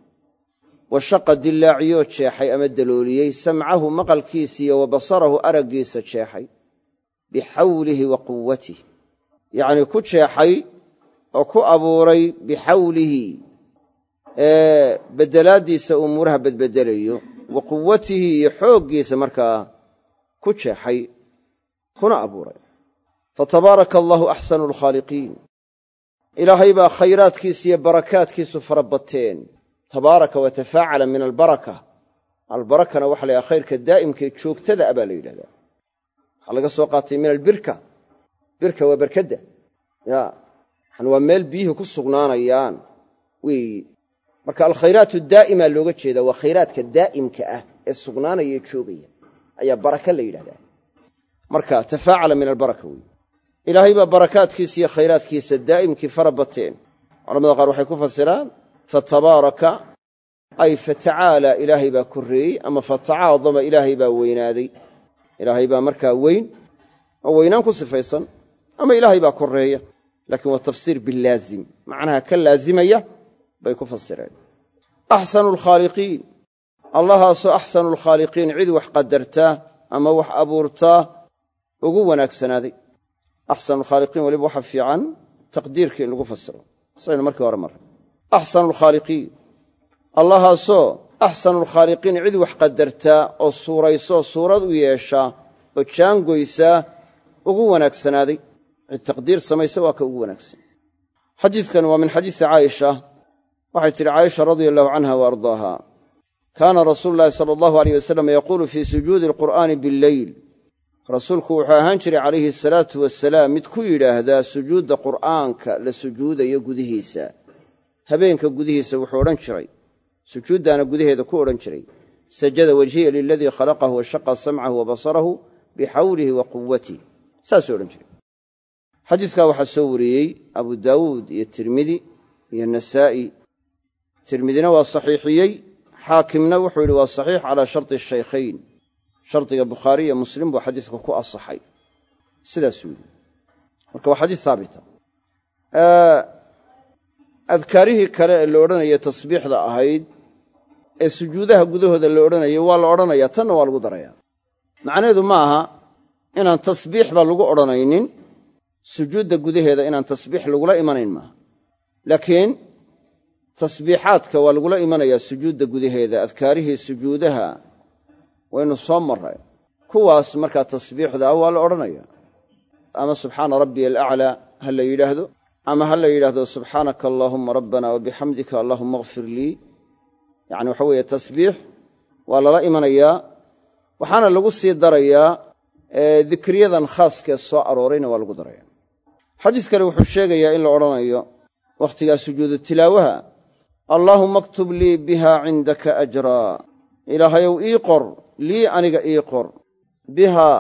wa shaqa dillaaciyoo jeexay ama dalooliyey samcahu maqalkiisiiyo wa basarahu araggiisa jeexay bixawlihi wa quwatih yacnii ku jeexay oo ku abuuray bixawlihi ee beddelaaddiisa umuuraha bedbeddelayo wa quwatihi iyo xooggiisa markaa ku jeexay kuna abuuray fa tabaaraka allaahu axsanu alkhaaliqiin ilaahay baa khayraadkiisa iyo barakaadkiisu fara bateen. Tabaaraka wa tafaacala min albaraka. Albarakana waxa la yhaha khayrka daa'imkaee joogtada a baa la yidhahdaa. Waxaa laga soo qaatay min albirka. Birka waa berkadda ya yani waa meel biyuhu ku sugnaanayaan. Weeyi marka alkhayraat daa'ima looga jeeda waa khayraadka daa'imka ah ee sugnaanaya ee joogaya. Ayaa baraka la yidhahdaa. Marka tafaacala min albaraka ilaahay baa barakaadkiisa iyo khayraadkiisa daa'imkii fara bateen. Culamada qaar waxay ku fasiraan fatabaaraka ay fatacaala ilaahay baa korreeyey ama fatacaadama ilaahay baa weynaaday. Ilaahay baa markaa weyn oo weynaan ku sifaysan ama ilaahay baa korreeya. Laakiin waa tafsiir bilaazim macnaha ka laazimaya bay ku fasireen. Axsanu alkhaaliqiin allahaasoo axsanu alkhaaliqiin cid wax qadartaa ama wax abuurtaa ugu wanaagsanaaday axsanu alkhaaliqiin weliba waxa fiican taqdiirka in lagu fasiro saynu markii hore marray axsanu alkhaaliqiin allahaasoo axsanu alkhaaliqiin cid wax qadartaa oo suuraysoo suurad u yeeshaa oo jaangoysaa ugu wanaagsanaaday cid taqdiir samaysa waa ka ugu wanaagsan xadiidkan waa min xadiisi caaisha waxay tidhi caaisha radia allahu canha wa ardaaha kaana rasuulu llaahi sala allahu aleyh wasalam yaquulu fii sujuudi alqur'aani billeyl rasuulku wuxuu ahaan jiray calayhi asalaatu wasalaam mid ku yidhaahdaa sujuudda qur'aanka la sujuudayo gudihiisa. Habeenka gudihiisa wuxuu odhan jiray. Sujuuddaana gudaheeda ku odhan jiray. Sajada wajhiya liladii khalaqahu wa shaqa samcahu wa basarahu bixawlihi wa quwatih saasuu odhan jiray. Xadiiskaa waxaa soo wariyey abu daawuud iyo tirmidi iyo nasaa'i. Tirmidina waa saxiixiyey. Xaakimna wuxuu yidhi waa saxiix calaa sharti shaykhayn shardiga bukhaari iyo muslim buu xadiiska ku asaxay. Sidaasuu yidhi marka waa xadiis haabita adkaarihii kale ee la odhanaya tasbiixda ahayd ee sujuudaha gudahooda la odhanayay waa la odhanayaa tanna waa lagu darayaa. Macnaheedu ma aha inaan tasbiixba lagu odhanaynin sujuudda gudaheeda inaan tasbiix lagula imanayn maaha. Laakiin tasbiixaadka waa lagula imanayaa sujuudda gudaheeda adkaarihii sujuudaha waynu soo marray. Kuwaas markaa tasbiixda ah waa la odhanaya. Ama subxaana rabbiya alaclaa ha la yidhaahdo? Ama ha la yidhaahdo subxaanaka allaahumma rabbana wa bixamdika allahuma akfir lii? Yacni waxa weeye tasbiix waa lala imanayaa. Waxaana lagu sii darayaa dikriyadan khaaskee soo aroorayna waa lagu daraya xadiis kale wuxuu sheegayaa in la odhanayo wakhtigaa sujuudu tilaawaha allaahumma aktub lii biha cindaka ajraa ilaahayow ii qor lii aniga ii qor. Bihaa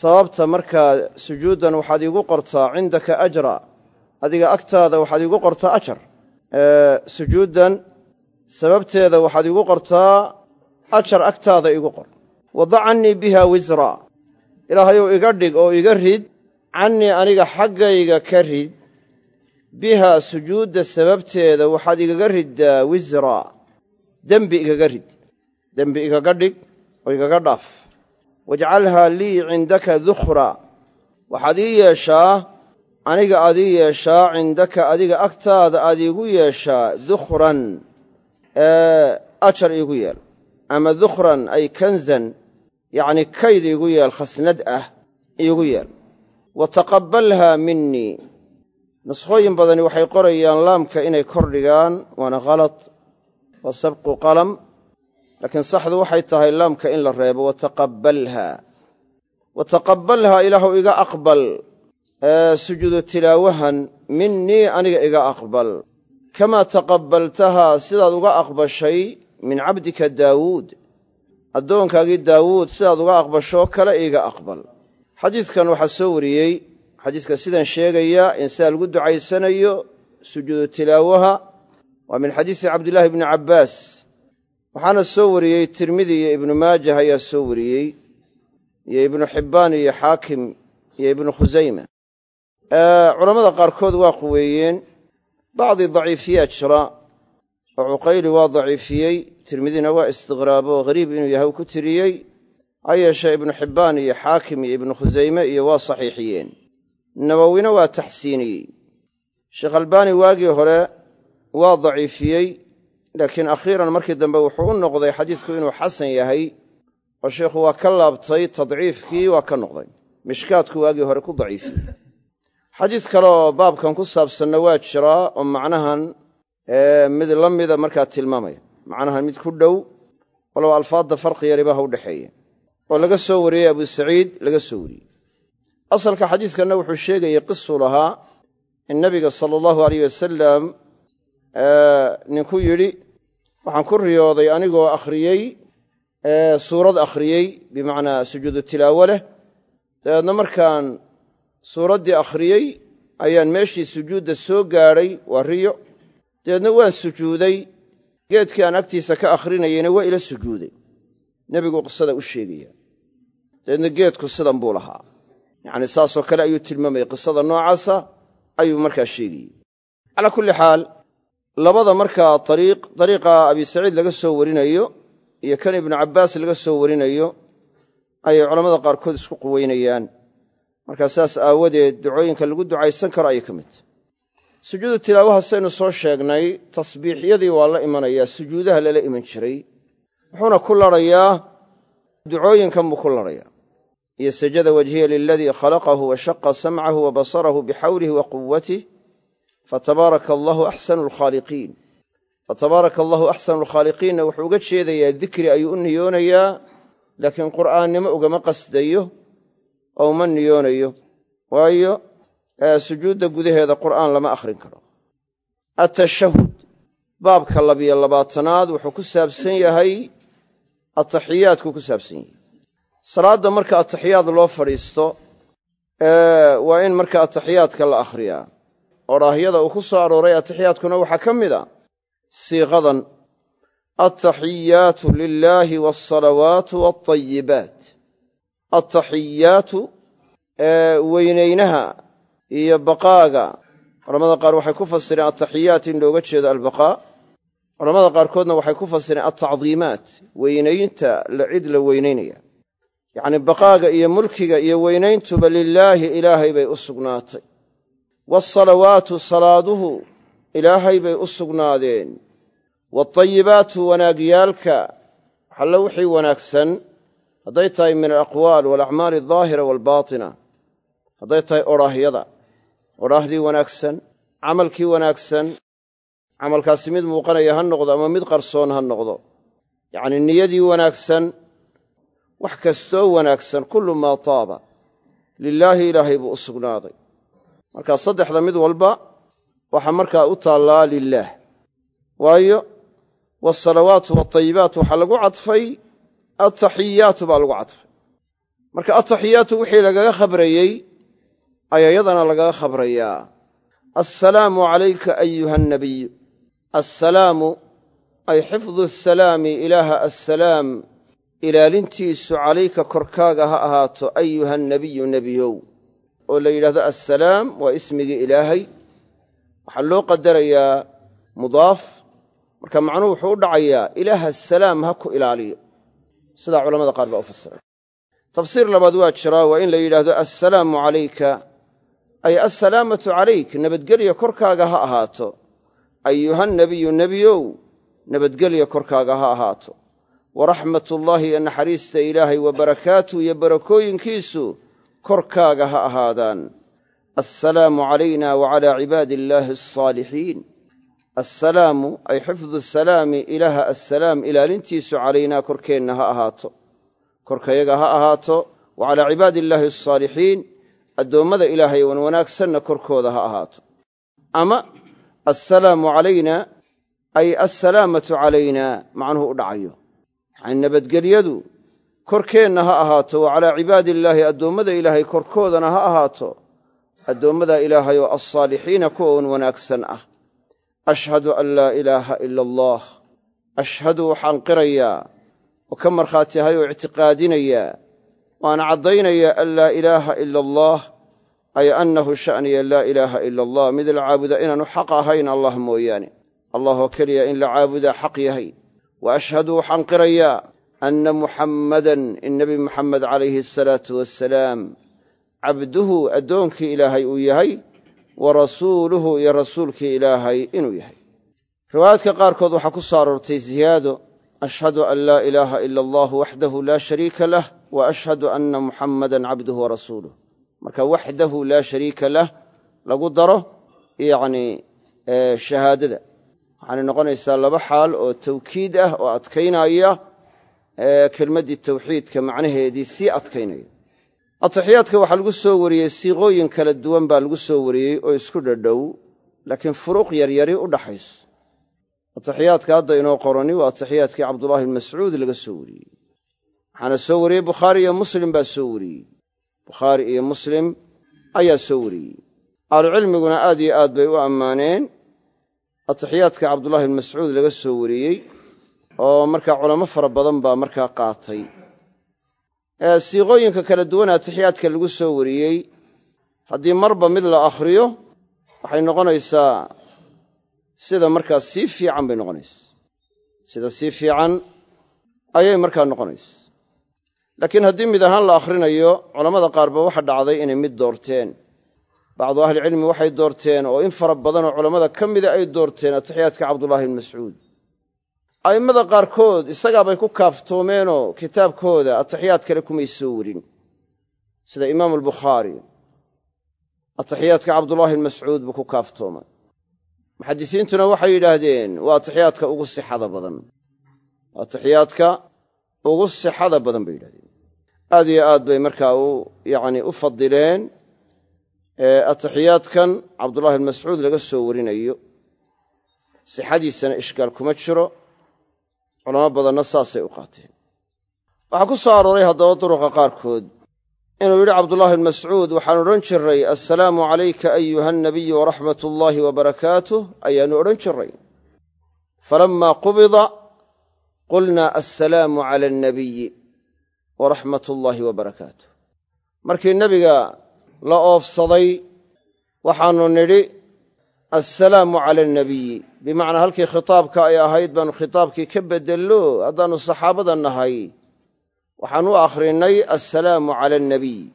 sababta markaa sujuuddan waxaad iigu qortaa cindaka ajra. Adiga agtaada waxaad iigu qortaa ajar. Sujuuddan sababteeda waxaad iigu qortaa ajar agtaada iigu qor. Wada cannii biha wisra ilaahayow iga dhig oo iga rid. Cannii aniga xaggayga ka rid. Bihaa sujuudda sababteeda waxaad igaga riddaa wisra dembi igaga rid dembi igaga dhig oo igaga dhaaf. Wajcalhaa lii cindaka dukhra waxaad ii yeeshaa aniga aad ii yeeshaa cindaka adiga agtaada aad iigu yeeshaa dukhran ajar iigu yeel ama dukhran ay kanzan yacnii kayd iigu yeel khasnad ah iigu yeel. Wa taqabbalhaa minii nuskhooyin badani waxay qorayaan laamka inay kor dhigaan waana khalad waa sabqu qalam laakiin saxdu waxay tahay laamka in la reebo wataqabbalha wa taqabbalhaa ilaahu iga aqbal. Sujuudu tilaawahan minii aniga iga aqbal. Kamaa taqabbaltahaa sidaad uga aqbashay min cabdika daawuud. Addoonkaagii daawuud sidaad uga aqbashoo kale iiga aqbal. Xadiidkan waxaa soo wariyey xadiiska sidan sheegaya in sidaa lagu ducaysanayo sujuudu tilaawaha waa min xadiisi cabdillaahi bni cabbaas waxaana soo wariyey tirmidi iyo ibnu maajah ayaa soo wariyey iyo ibnu xibbaan iyo xaakim iyo ibnu khusayma culammada qaarkood waa quweeyeen. Bacdi daciifiyaa jira oo cuqayli waa daciifiyey tirmidina waa istiqraabo hariib inuu yahay ku tiriyey. Ha yeeshee ibnu xibbaan iyo xaakim iyo ibnu khusayme iyo waa saxiixiyeen. Nawowina waa taxsiiniyey. Sheekh albaani waagii hore waa daciifiyey laakiin akhiiran markii dambe wuxuu u noqday xadiisku inuu xasan yahay oo sheikhu waa ka laabtay tadciifkii waa ka noqday. Mishkaadku waagii hore ku daciifiyey xadiis kale baabkan ku saabsanna waa jiraa oo macnahan mid la mida markaa tilmaamaya. Macnahan mid ku dhow walow alfaadda farqi yaribaha u dhexeeya oo laga soo wariyey abu saciid laga soo wariyey. Asalka xadiiskanna wuxuu sheegayey qisuu lahaa in nabiga sala allahu aleyh wasalam ninku yidhi waxaan ku riyooday anigoo akhriyey suurad akhriyey bimacnaa sujuudu tilaawo leh. Dabeedna markaan suuraddii akhriyey ayaan meeshii sujuudda soo gaadhay waa riyo. Dabeedna waan sujuuday geedkii aan agtiisa ka akhrinayeyna waa ila sujuuday. Nebiguu qisada u sheegaya dabeedna geedku sidan buu lahaa. Yacnii saasoo kale ayuu tilmaamayay qisada noocaasa ayuu markaa sheegayey. Calaa kulli xaal labada markaa ariiq dariiqa abi saciid laga soo warinayo iyo kan ibnu cabbaas laga soo warinayo ayay culammada qaarkood isku quweynayaan. Markaa saas aawadeed ducooyinka lagu ducaysan karo ayay ka mid. Tahy sujuudu tilaawaha saynu soo sheegnay tasbiixyadii waa la imanayaa sujuudaha lala iman jiray. Wuxuuna ku ladhayaa ducooyinkan buu ku ladhayaa iyo sajada wajhiya liladii khalaqahu wa shaqa samcahu wa basarahu bixawlihi wa quwatih fatabaaraka allahu axsanu alkhaaliqiin fatabaaraka allahu axsanu alkhaaliqiinna wuxuu uga jeedayaa dikri ayuu u niyoonayaa laakiin qur'aannimo ugama qasdayo oo uma niyoonayo. Waayo sujuudda gudaheeda qur'aan lama akhrin karo. Atashahud baabka labiyo labaatanaad wuxuu ku saabsan yahay ataxiyaadkuu ku saabsan yahay. Salaadda marka ataxiyaad loo fadhiisto waa in marka ataxiyaadka la akhriyaa odhaahyada uu ku soo arooray atixiyaadkuna waxaa ka mid a siiqadan altaxiyaatu lilaahi walsalawaatu waltayibaat altaxiyaatu weynaynaha iyo baqaaga. Culamada qaar waxay ku fasireen altaxiyaat in looga jeedo albaqaa. Culamada qaarkoodna waxay ku fasireen altacdiimaat weynaynta la cid la weynaynaya yacnii baqaaga iyo mulkiga iyo weynayntuba lilaahi ilaahay bay u sugnaatay waasalawaatu salaaduhu ilaahay bay u sugnaadeen waatayibaatu wanaagyaalka waxallo wixii wanaagsan hadday tahay min alaqwaal walacmaali aldaahira waalbaatina hadday tahay odhaahyada odhaahdii wanaagsan camalkii wanaagsan camalkaasi mid muuqanaya ha noqdo ama mid qarsoon ha noqdo yacnii niyadii wanaagsan wax kastoo wanaagsan kullu maa taaba lilaahi ilaahay buu u sugnaaday markaa saddexda mid walba waxaa markaa u taallaa lilaah waayo waasalawaatu waatayibaat waxaa lagu cadfay altaxiyaatu baa lagu cadfay. Marka altaxiyaatu wixii lagaga khabrayey ayaa yadana lagaga khabrayaa. Assalaamu calayka ayuha anabiyu assalaamu ay xifdu asalaami ilaaha assalaam ilaalintiisu calayka korkaaga ha ahaato ayuha nabiyu nebiyow oo la yidhahdo assalaam waa ismigii ilaahay. Waxaa loo qadarayaa mudaaf. Marka macnuhu wuxuu u dhacayaa ilaaha asalaam ha ku ilaaliyo. Sidaa culamada qaar baa u fasiray tafsiir labaad waa jiraa waa in la yidhaahdo assalaamu calayka. Ay assalaamatu calayk nabadgelya korkaaga ha ahaato. Ayuha nebiyu nebiyow nabadgelya korkaaga ha ahaato. Waraxmatullaahi iyo naxariista ilaahay wa barakaatuh iyo barakooyinkiisu korkaaga ha ahaadaan. Assalaamu calayna wa calaa cibaadi illaahi alsaalixiin assalaamu ay xifdu salaami ilaaha assalaam ilaalintiisu calaynaa korkeenna ha ahaato. Korkayaga ha ahaato wa calaa cibaadi illaahi alsaalixiin addoommada ilaahay wan wanaagsanna korkooda ha ahaato. Ama assalaamu calayna ay assalaamatu calaynaa macnuhu u dhacayo. Yacni nabadgelyadu korkeenna ha ahaato wa calaa cibaadi illaahi addoommada ilaahay korkoodana ha ahaato. Addoommada ilaahay oo alsaalixiina kuwa wan wanaagsan ah. Ashhadu an laa ilaaha ila allah ashhadu waxaan qirayaa oo ka markhaatihay oo ictiqaadinayaa waan caddaynayaa an laa ilaaha ila allah ay annahu sha'niya laa ilaaha ila allah mid la caabuda inaanu xaq ahayn allah mooyaane. Allah oo keliya in la caabudaa xaq yahay. Wa ashhadu waxaan qirayaa anna muxammadan in nebi muxamed calayhi asalaatu wassalaam cabduhu addoonkii ilaahay uu yahay wa rasuuluhu iyo rasuulkii ilaahay inuu yahay riwaayaadka qaarkood waxaa ku soo aroortay ziyaado ashhadu an laa ilaaha ila allah waxdahu laa shariika lah wa ashhadu anna muxammadan cabduhu wa rasuuluh marka waxdahu laa shariika lah lagu daro yacnii shahaadada waxaanay noqonaysaa laba xaal oo tawkiid ah oo adkaynaya kelmaddii tawxiidka macnaheedii sii adkaynaya. Atixiyaadka waxaa lagu soo wariyey siiqooyin kala duwan baa lagu soo wariyey oo isku dhadhow laakiin furuuq yaryari u dhaxayso atixiyaadka hadda inoo qorani waa atixiyaadkii cabdullahi bn mascuud laga soo wariyey. Waxaana soo wariyey bukhaari iyo muslim baa soo wariyey. Bukhaari iyo muslim ayaa soo wariyey. Ahlucilmiguna aad iyo aad bay u ammaaneen. Atixiyaadka cabdullahi bn laga soo wariyey oo markaa culamo fara badan baa markaa qaatay. Siiqooyinka kala duwan atixiyaadka lagu soo wariyey haddii marba mid la akhriyo waxay noqonaysaa sida markaa sii fiican bay noqonaysa. Sida sii fiican ayay markaa noqonaysa. Laakiin haddii mid ahaan la akhrinayo culammada qaarba waxa dhacday inay mid doorteen. Bacdu ahlicilmi waxay doorteen oo in fara badanoo culammada ka mida ay doorteen atixiyaadka cabdullaahi bn mascuud a'immada qaarkood isagaabay ku kaaftoomeenoo kitaabkooda atixiyaad kale kumay soo warin sida imaamu albukhaari. Atixiyaadka cabdullaahi bn mascuud buu ku kaaftoomay. Muxadisiintuna waxay yidhaahdeen waa atixiyaadka ugu sixada badan. Atixiyaadka ugu sixada badan bay yidhahdeen aad iyo aad bay markaa u yacni u fadileen atixiyaadkan cabdullahi bn mascuud laga soo warinayo. Sixadiisana ishkaal kuma jiro culamo badanna saasay u qaateen. Waxaa ku soo arooray haddaba duruqa qaarkood. Inuu yidhi cabdullaahi bn mascuud waxaan odhan jiray assalaamu calayka ayuha alnabiyu waraxmat ullaahi wabarakaatuh ayaannu odhan jiray falammaa qubida qulnaa assalaamu cala alnabiyi waraxmat ullaahi wabarakaatuh markii nebiga la oofsaday waxaannu nidhi assalaamu cala alnabiyi bimacnaa halkii khitaabka ay ahayd baannu khitaabkii ka beddello haddaannu saxaabada nahay waxaan u akhrinnay assalaamu cala alnabiy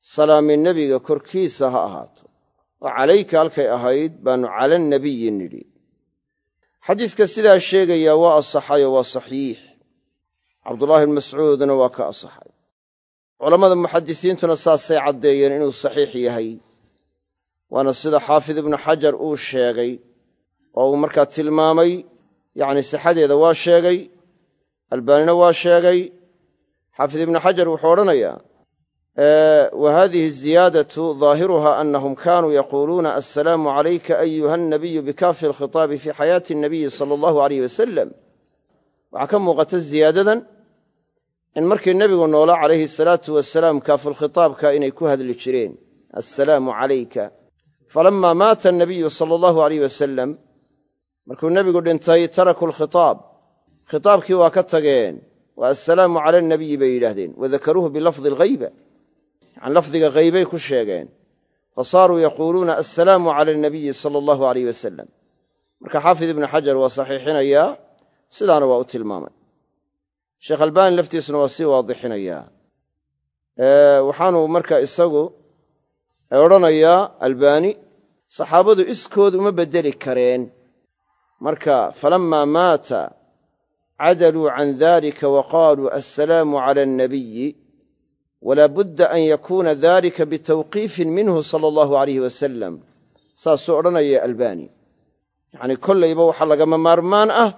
salaami nebiga korkiisa ha ahaato. Oo calayka halkay ahayd baannu cala alnabiyi nidhi. Xadiiska sidaa sheegayaa waa asaxayoo waa saxiix. Cabdullaahi bn mascuudna waa ka asaxay. Culammada muxadisiintuna saasay caddeeyeen inuu saxiix yahay waana sida xaafid ibnu xajar uu sheegay oo uu markaa tilmaamay yacni sixadeeda waa sheegay albaanina waa sheegay. Xaafid ibnu xajar wuxuu odhanayaa wa hadihi ziyaadatu daahiruha anahum kanuu yaquuluuna assalaamu calayka ayuha alnabiyu bikaafi alkhitaabi fii xayaati alnabiyi sala allahu aleyh wasalam waxaa ka muuqata ziyaadadan in markii nebigu noolaa calayhi asalaatu wasalaam kaafulkhitaabka inay ku hadli jireen assalaamu calayka falamma maata anabiyu sala allahu aleyh wasalam markuu nebigu dhintay taraku alkhitaab. Khitaabkii waa ka tageen. Wa assalaamu cala alnabiyi bay yidhaahdeen. Wadakaruuhu bilafdi alghayba. Yani lafdiga haybay ku sheegeen. Fa saaruu yaquuluuna assalaamu cala alnabiyi sala allahu aleyh wasalam marka xaafid ibnu xajar waa saxiixinayaa sidaana waa u tilmaamay. Sheekh albaani laftiisuna waa sii waadixinayaa. Waxaanu marka isagu odhanayaa albaani saxaabadu iskood uma beddeli kareen. Marka falammaa maata cadaluu can dalika wa qaaluu assalaamu cala alnabiyi walaa budda an yakuuna dalika bitawqiifin minhu sala allahu alayh wasalam saasuu odhanaya albaani. Yacnii kollayba waxaa lagama maarmaan ah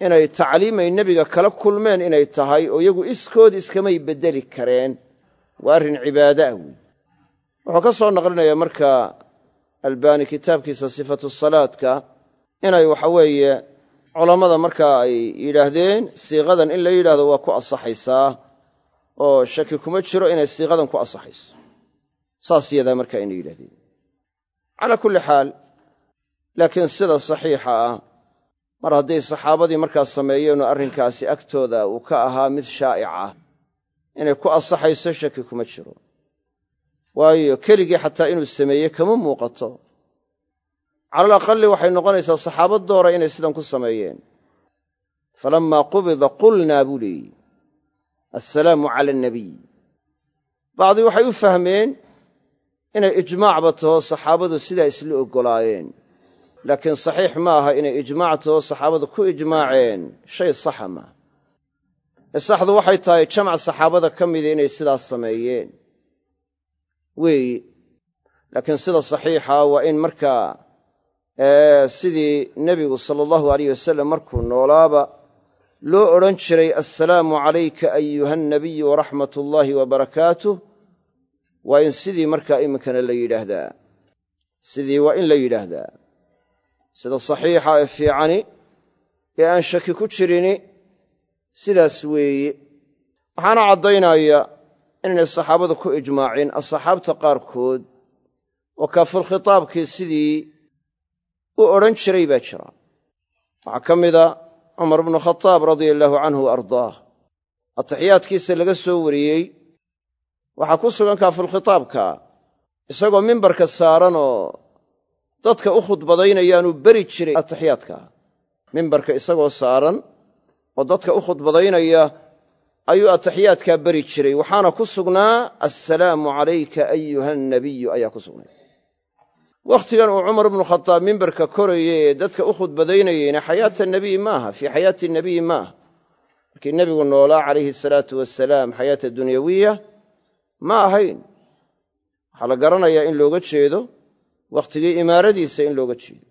inay tacliimay nebiga kala kulmeen inay tahay oo iyagu iskood iskamay beddeli kareen. Waa arrin cibaado ah wey wuxuu ka soo naqlinayaa marka albaani kitaabkiisa sifatu salaadka inay waxa weeye culammada markaa ay yidhaahdeen siiqadan in la yidhahdo waa ku asaxaysaa oo shaki kuma jiro inay siiqadan ku asaxayso saas yadaa markaa inay yidhahdeen calaa kulli xaal laakiin sida saxiixa ah mar hadday saxaabadii markaas sameeyeenoo arrinkaasi agtooda uu ka ahaa mid shaa'ic ah inay ku ansaxayso shaki kuma jiro waayo keligii xataa inuu sameeye kama muuqato. Calal aqali waxay noqonaysaa saxaabad doora inay sidan ku sameeyeen. Falammaa qubida qulnaa buu leeyi assalaamu cala alnabiy bacdii waxay u fahmeen inay ijmaacba taho saxaabadu sidaa isla oggolaayeen laakiin saxiix ma aha inay ijmaac taho saxaabadu ku ijmaaceen shay saxa maaha ee saxdu waxay tahay jamac saxaabada ka mida inay sidaas sameeyeen weeyi. Laakiin sida saxiixa waa in markaa sidii nebigu sala allahu alayh wasalam markuu noolaaba loo odhan jiray assalaamu calayka ayuha alnabiyu waraxmat ullaahi wa barakaatuh. Waa in sidii markaa iminkana la yidhaahdaa. Sidii waa in la yidhaahdaa. Sida saxiixa ee fiicani ee aan shaki ku jirini sidaas weeye waxaana caddaynaya inaynay saxaabadu ku ijmaacin asxaabta qaarkood oo kaafulkhitaabkii sidii u odhan jiray baa jira. Waxaa ka mida cumar bnu khataab radia allaahu canhu wa ardaah. Atixiyaadkiisa laga soo wariyey waxaa ku sugan kaafulkhitaabka isagoo mimbarka saaran oo dadka u khudbadaynayaanuu beri jiray atixiyaadka. Mimbarka isagoo saaran oo dadka u khudbadaynaya ayuu atixiyaadkaa beri jiray. Waxaana ku sugnaa assalaamu calayka ayuha alnabiyu ayaa ku sugnay wakhtigan uu cumar bnu khataab mimbarka koraya ee dadka u khudbadaynayeyna xayaata nabiyi maaha fii xayaati nabiyi maaha. Markii nebigu noolaa calayhi salaatu wasalaam xayaata dunyawiya ma ahayn. Waxaa la garanayaa in looga jeedo wakhtigii imaaradiisa in looga jeedo.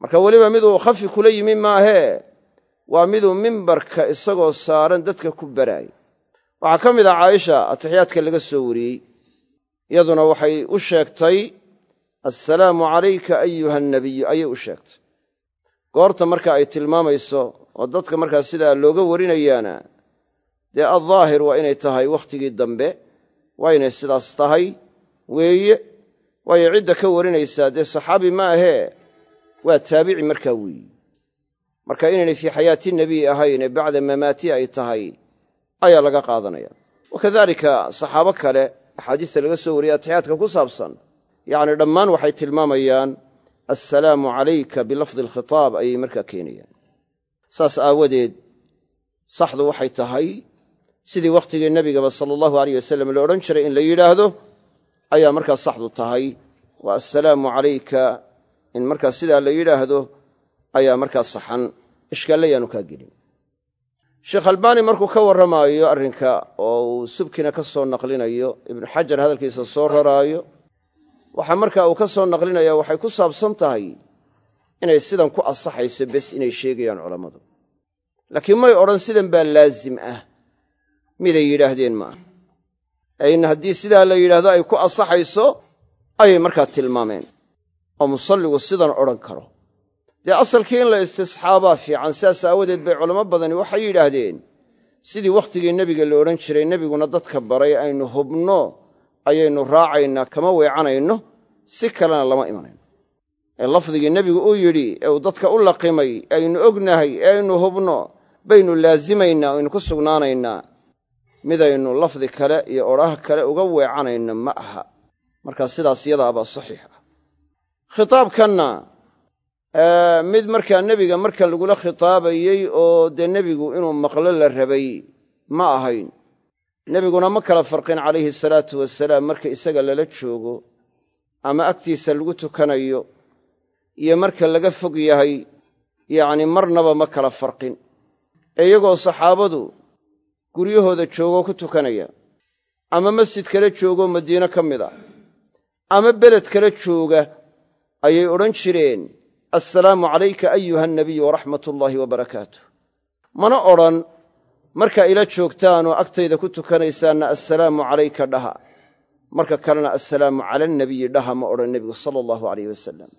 Marka weliba miduu khafi kula yimi maahee waa miduu mimbarka isagoo saaran dadka ku baraaya waxaa ka mid ah caaisha atixiyaadka laga soo wariyey. Iyaduna waxay u sheegtay assalaamu calayka ayuha alnabiyu ayay u sheegtay. Goorta marka ay tilmaamayso oo dadka markaa sidaa looga warinayaana dee addaahir waa inay tahay wakhtigii dambe waa inay sidaas tahay weeye waayo cidda ka warinaysaa dee saxaabi ma ahee waa taabici markaa weeye marka inaynay fii xayaati nebiy ahaynee bacda mamaati ay tahay ayaa laga qaadanaya. Wa kadalika saxaabo kale axaadiista laga soo wariyey atixiyaadka ku saabsan yacni dhammaan waxay tilmaamayaan assalaamu calayka bilafdi alkhitaab ayay markaa keenayaan. Saas aawadeed saxdu waxay tahay sidii wakhtigii nebigaba sala allahu alayh wasalam la odhan jiray in la yidhaahdo ayaa markaa saxdu tahay wa assalaamu calayka in markaa sidaa la yidhaahdo ayaa markaa saxan ishkaalle yaanu kaa gelin. Sheekh albaani markuu ka warramaayo arrinka oo uu subkina ka soo naqlinayo ibnu xajar hadalkiisa soo raraayo waxaa markaa uu ka soo naqlinaya waxay ku saabsan tahay inay sidan ku ansaxayso bes inay sheegayaan culammadu. Laakiin may odhan sidan baa laazim ah. Miday yidhaahdeen ma ah in haddii sidaa la yidhaahdo ay ku ansaxayso ayay markaa tilmaameen. Oo musalligu sidan odhan karo dee asalkii in la istisxaabaa fiican sidaas aawadeed bay culamo badani waxay yidhaahdeen. Sidii wakhtigii nebiga la odhan jiray nebiguna dadka baray aynu hubno ayaynu raacaynaa kama weecanayno si kalena lama imanayno ee lafdigii nebigu uu yidhi ee uu dadka u laqimay ee aynu ognahay ee aynu hubno baynu laazimaynaa o aynu ku sugnaanaynaa midaynu lafdi kale iyo odhaah kale uga weecanayno ma aha. Markaa sidaas yadaabaa saxiix ah mid markaa nebiga marka lagula khitaabayey oo dee nebigu inuu maqlo la rabay ma ahayn. Nebiguna ma kala farqin calayhi salaatu wasalaam marka isaga lala joogo ama agtiisa lagu tukanayo iyo marka laga fog yahay yacni marnaba ma kala farqin. Ee iyagoo saxaabadu guryahooda joogoo ku tukanaya ama masjid kala joogoo madiine ka mid ah ama beled kala jooga ayay odhan jireen assalaamu calayka ayuha alnabiyu waraxmat ullaahi wa barakaatuh. Mana odhan markaa ila joogtaanoo agtayda ku tukanaysaanna assalaamu calayka dhaha. Marka kalena assalaamu cala alnabiyi dhaha ma odhan nebigu sala allahu alayh wasalam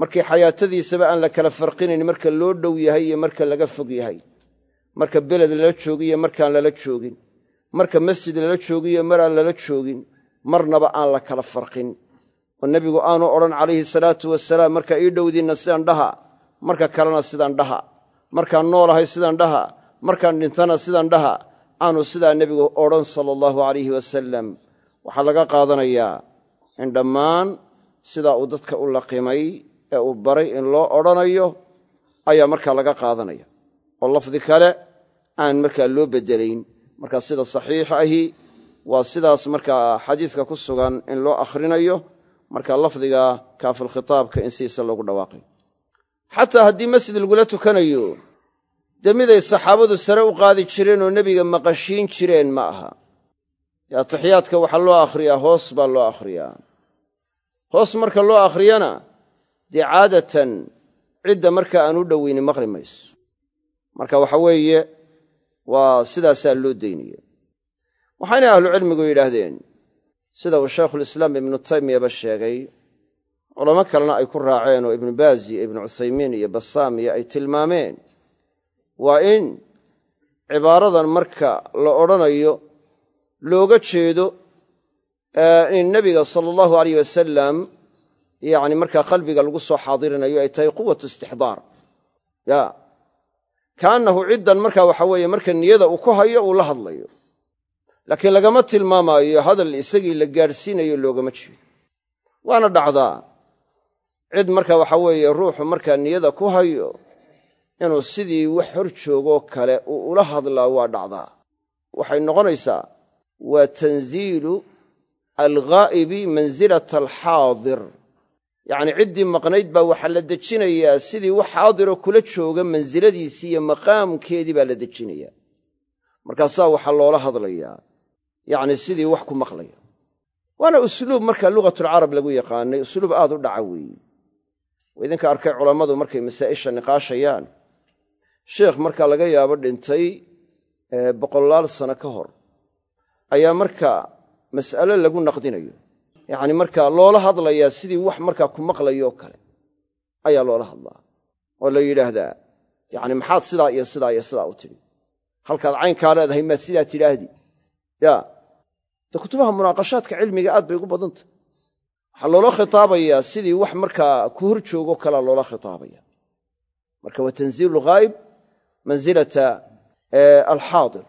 markii xayaatadiisaba aan la kala farqinayn marka loo dhow yahay iyo marka laga fog yahay. Marka beled lala joogiyo markaan lala joogin. Marka masjid lala joogiyo mar aan lala joogin. Marnaba aan la kala farqin oo nebigu aanu odhan calayhi salaatu wasalaam markaa ii dhowdiinna sidaan dhaha marka kalena sidaan dhaha markaan noolahay sidaan dhaha markaan dhintana sidaan dhaha aanu sidaa nebigu odhan sala allahu alayhi wasalam waxaa laga qaadanayaa in dhammaan sidaa uu dadka u laqimay ee uu baray in loo odhanayo ayaa markaa laga qaadanaya. Oo lafdi kale aan markaa loo beddelayn markaa sida saxiixa ahi waa sidaas markaa xadiiska ku sugan in loo akhrinayo marka lafdiga kaafilkhitaabka in sidiisa loogu dhawaaqay. Xataa haddii masjid lagula tukanayo dee miday saxaabadu sare u qaadi jireen oo nebiga maqashiin jireen ma aha. Ee atixiyaadka waxaa loo akhriyaa hoos baa loo akhriyaa. Hoos marka loo akhriyana dee caadatan cidda marka aan u dhoweyni maqli mayso. Marka waxa weeye waa sidaasaa loo daynaya waxaynay ahlucilmigu yidhaahdeen sida uu shaykhulislaam ibnu taymiyaba sheegay culamo kalena ay ku raaceen oo ibnu baazi iyo ibnu cuthaymiin iyo basaam iyo ay tilmaameen waa in cibaaradan marka la odhanayo looga jeedo in nebiga sala allahu aleyh wasalam yacni markaa qalbiga lagu soo xaadirinayo ay tahay quwatu istixdaar. Ya kaannahu ciddan marka waxa weeye marka niyada uu ku hayo uu la hadlayo laakiin lagama tilmaamaayo hadal isagii la gaadhsiinayo loogama jeedo waana dhacdaa cid marka waxa weeye ruuxu markaa niyada ku hayo inuu sidii wax hor joogoo kale uu ula hadlaa waa dhacdaa. Waxay noqonaysaa waa tanziilu alghaa'ibi mansilata alxaadir. Yacnii ciddii maqnayd baa waxaa la dejinayaa sidii wax xaadiroo kula jooga mansiladiisii iyo maqaamkeedii baa la dejinayaa markaasaa waxaa loola hadlayaa yacni sidii wax ku maqlaya waana usluub marka lugatulcarab lagu yaqaanay usluub aad u dhaca weeye. Waa idinka arkay culammadu markay masaa'isha niqaashayaan. Sheekh markaa laga yaabo dhintay boqolaal sano ka hor ayaa marka mas'alo lagu naqdinayo. Yacni markaa loola hadlayaa sidii wax markaa ku maqlayoo kale ayaa loola hadlaa. Oo la yidhaahdaa yacni maxaad sidaa iyo sidaa iyo sidaa u tidhi. Halkaad caynkaa leedahay maad sidaa tidhaahdi. Ya de kutubaha munaaqashaadka cilmiga aad bay ugu badantah waxaa loola khitaabayaa sidii wax markaa ku hor joogoo kalea loola khitaabaya. Marka waa tanziilu lghaayib mansilata alxaadir.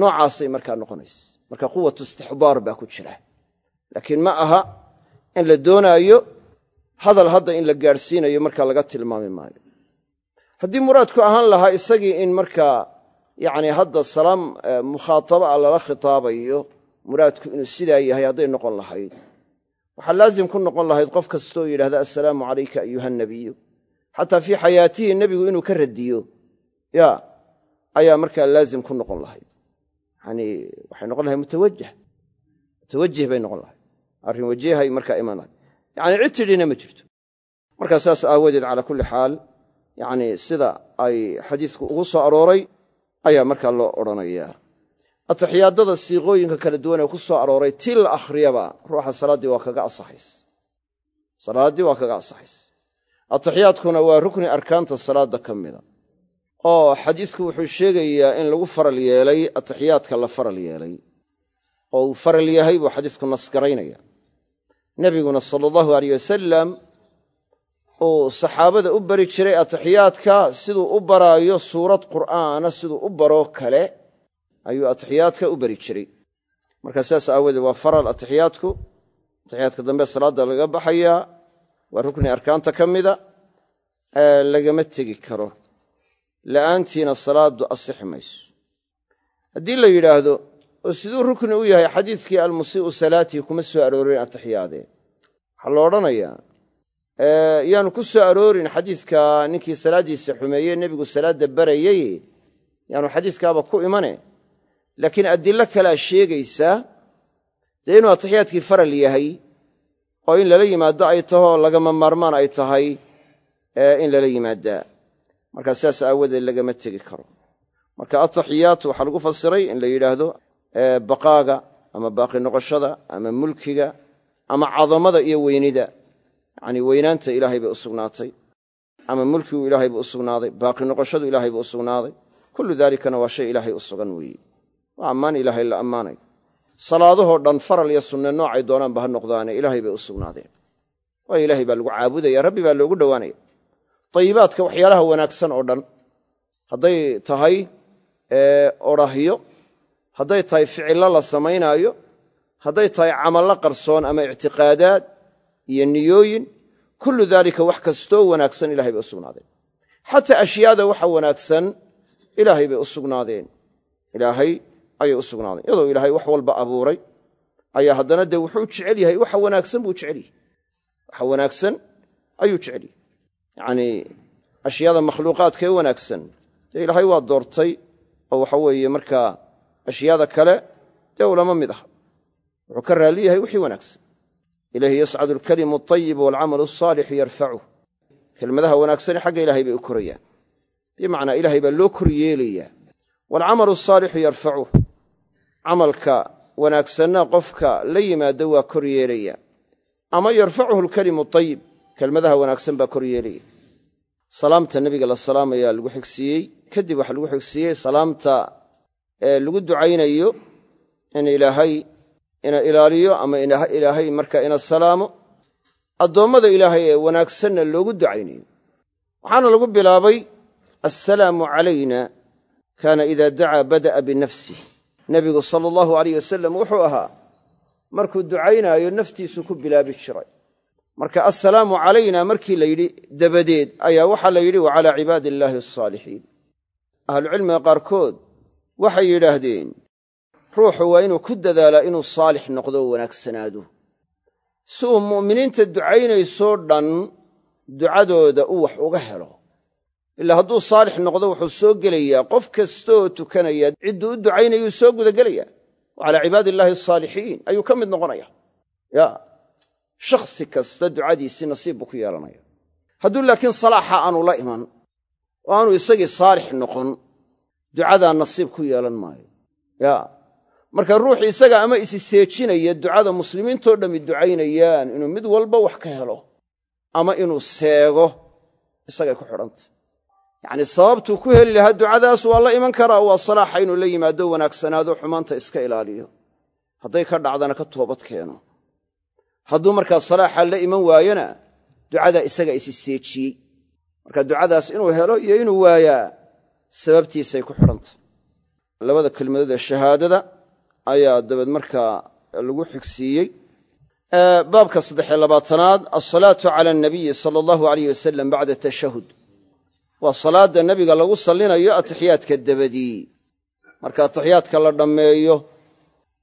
Noocaasay markaa noqonaysa marka quwatu istixdaar baa ku jira. Laakiin ma aha in la doonaayo hadal hadda in la gaadhsiinayo markaa laga tilmaami maayo. Haddii muraadku ahaan lahaa isagii in markaa yacni hadda salaam mukhaataba a lala khitaabayo muraadku inuu sidaa yahay hadday noqon lahayd. Waxaa laazim ku noqon lahayd qof kastooo yidhahda assalaamu calayka ayuha nabiyu xataa fii xayaatihi nebigu inuu ka radiyo. Ya ayaa markaa laazim ku noqon lahayd. Yani waxay noqon lahayd mutawajah mutawajih bay noqon lahayd. Arrin wajihay markaa iman lahayd. Yani cid tidhina ma jirto. Markaa saas aawadeed calaa kulli xaal yani sida ay xadiidku ugu soo arooray ayaa markaa loo odhanayaa atixiyaadada siiqooyinka kala duwan ee ku soo arooray tii la akhriyaba ruuxa salaaddii waa kaga asaxays salaaddii waa kaga asaxays atixiyaadkuna waa rukni arkaanta salaadda ka mida. Oo xadiidku wuxuu sheegayaa in lagu faral yeelay atixiyaadka la faral yeelay. Oo uu faral yahay buu xadiidku nasgaraynaya nebiguna sala allahu aleyh wasalam uu saxaabada u bari jiray atixiyaadka siduu u baraayo suurad qur'aana siduu u baroo kale ayuu atixiyaadka u bari jiray. Marka sidaas aawoodee waa faral atixiyaadku atixiyaadka dambe salaadda laga baxayaa waa rukni arkaanta ka mida lagama tegi karo. La'aantiina salaaddu asixi mayso. Haddii la yidhaahdo oo siduu rukni u yahay xadiiskii almusii'u salaatii kuma soo aroorin atixiyaadee waxaa la odhanayaa yaanu ku soo aroorin xadiiska ninkii salaaddiisa xumeeye nebigu salaadda barayey yaanu xadiiskaaba ku imane laakiin adilo kalea sheegaysaa dee inuu atixiyaadkii faral yahay oo in lala yimaado ay tahoo lagama maarmaan ay tahay in lala yimaadaa markaa sidaas aawadeed lagama tegi karo. Marka ataxiyaatu waxaa lagu fasiray in la yidhaahdo baqaaga ama baaqi noqoshada ama mulkiga ama cadamada iyo weynida. Yacnii weynaanta ilaahay bay u sugnaatay ama mulkigu ilaahay buu u sugnaaday baaqi noqoshadu ilaahay buu u sugnaaday. Kullu daalikana waa shay ilaahay u sugan weeye waa ammaan ilaahay la ammaanayo salaadahoo dhan faral iyo sunne noocay doonaanba ha noqdaane ilaahay bay u sugnaadeen. Waayo ilaahay baa lagu caabudaya rabbi baa loogu dhowaanaya. Tayibaadka waxyaalaha wanaagsan oo dhan hadday tahay odhahyo hadday tahay ficillo la samaynaayo hadday tahay camallo qarsoon ama ictiqaadaad iyo niyooyin kullu daalika wax kastoo wanaagsan ilahay bay u sugnaadeen. Xataa ashyaada waxa wanaagsan ilaahay bay u sugnaadeen. Ilaahay ayay u sugnaadeen. Iyadoo ilaahay wax walba abuuray ayaa haddana dee wuxuu jecel yahay waxa wanaagsan buu jecel yahay. Waxa wanaagsan ayuu jecel yahay. Yacnii ashyaada makhluuqaadkaee wanaagsan dee ilaahay waa doortay oo waxa weeye markaa ashyaada kale dee ulama mid aha. Wuxuu ka raalli yahay wixii wanaagsan. Ilayhi yascadu alkalimu alطayibu waalcamalu alsaalixu yarfacuh kelmadaha wanaagsani xagga ilahay bay u korayaan. Bimacnaa ilaahay baa loo kor yeelayaa waalcamalu asaalixu yarfacuh camalka wanaagsanna qofka la yimaado waa kor yeelaya. Ama yarfacuhu alkalimu atayib kelmadaha wanaagsan baa kor yeelaya. Salaamta nebiga la salaamayaa lagu xigsiiyey kadib waxaa lagu xigsiiyey salaamta ee lagu ducaynayo in ilaahay ina ilaaliyo ama ilaahay marka ina salaamo. Addoommada ilaahay ee wanaagsanna loogu ducaynayo. Waxaana lagu bilaabay assalaamu calayna kaana idaa dacaa bada'a binafsih nebigu sala allahu alayh wasalam wuxuu ahaa markuu ducaynaayo naftiisu ku bilaabi jiray. Marka assalaamu calayna markii la yidhi dabadeed ayaa waxaa la yidhi wa calaa cibaadi illaahi alsaalixiin ahlucilmiga qaarkood waxay yidhaahdeen ruuxu waa inuu ku dadaalaa inuu saalix noqdo oo wanaagsanaado. Si uu mu'miniinta ducaynaysoo dhan ducadooda u wax uga helo ilaa hadduu saalix noqdo wuxuu soo gelayaa. Qof kastooo tukanaya cidduu u ducaynayuu soo gudagelayaa. Wa calaa cibaadi illaahi asaalixiin ayuu ka mid noqonaya. Ya shakhsi kasta ducadiisii nasiib buu ku yeelanaya. Hadduu laakiin salaaxa aanu la iman oo aanu isagii saalix noqon ducadaa nasiib ku yeelan maayo. Ya marka ruux isaga ama isi seejinaya ducada muslimiintoo dhammi ducaynayaan inuu mid walba wax ka helo ama inuu seego isagay ku xidhantay yacnii sababtuu ku heli lahaa ducadaas waa la iman karaa waa salaaxa inuu la yimaado wanaagsanaado xumaanta iska ilaaliyo. Hadday ka dhacdana ka toobad keeno. Hadduu markaa salaaxa la iman waayona ducadaa isaga isi seejiyey marka ducadaas inuu helo iyo inuu waayaa sababtiisay ku xidhantay labada kelmadood ee shahaadada ayaa dabeed markaa lagu xigsiiyey. Baabka saddex iyo labaatanaad alsalaatu cala anabiyi sala allahu alayh wasalam bacda tashahud waa salaadda nebiga lagu sallinayo atixiyaadka dabadii marka atixiyaadka la dhammeeyo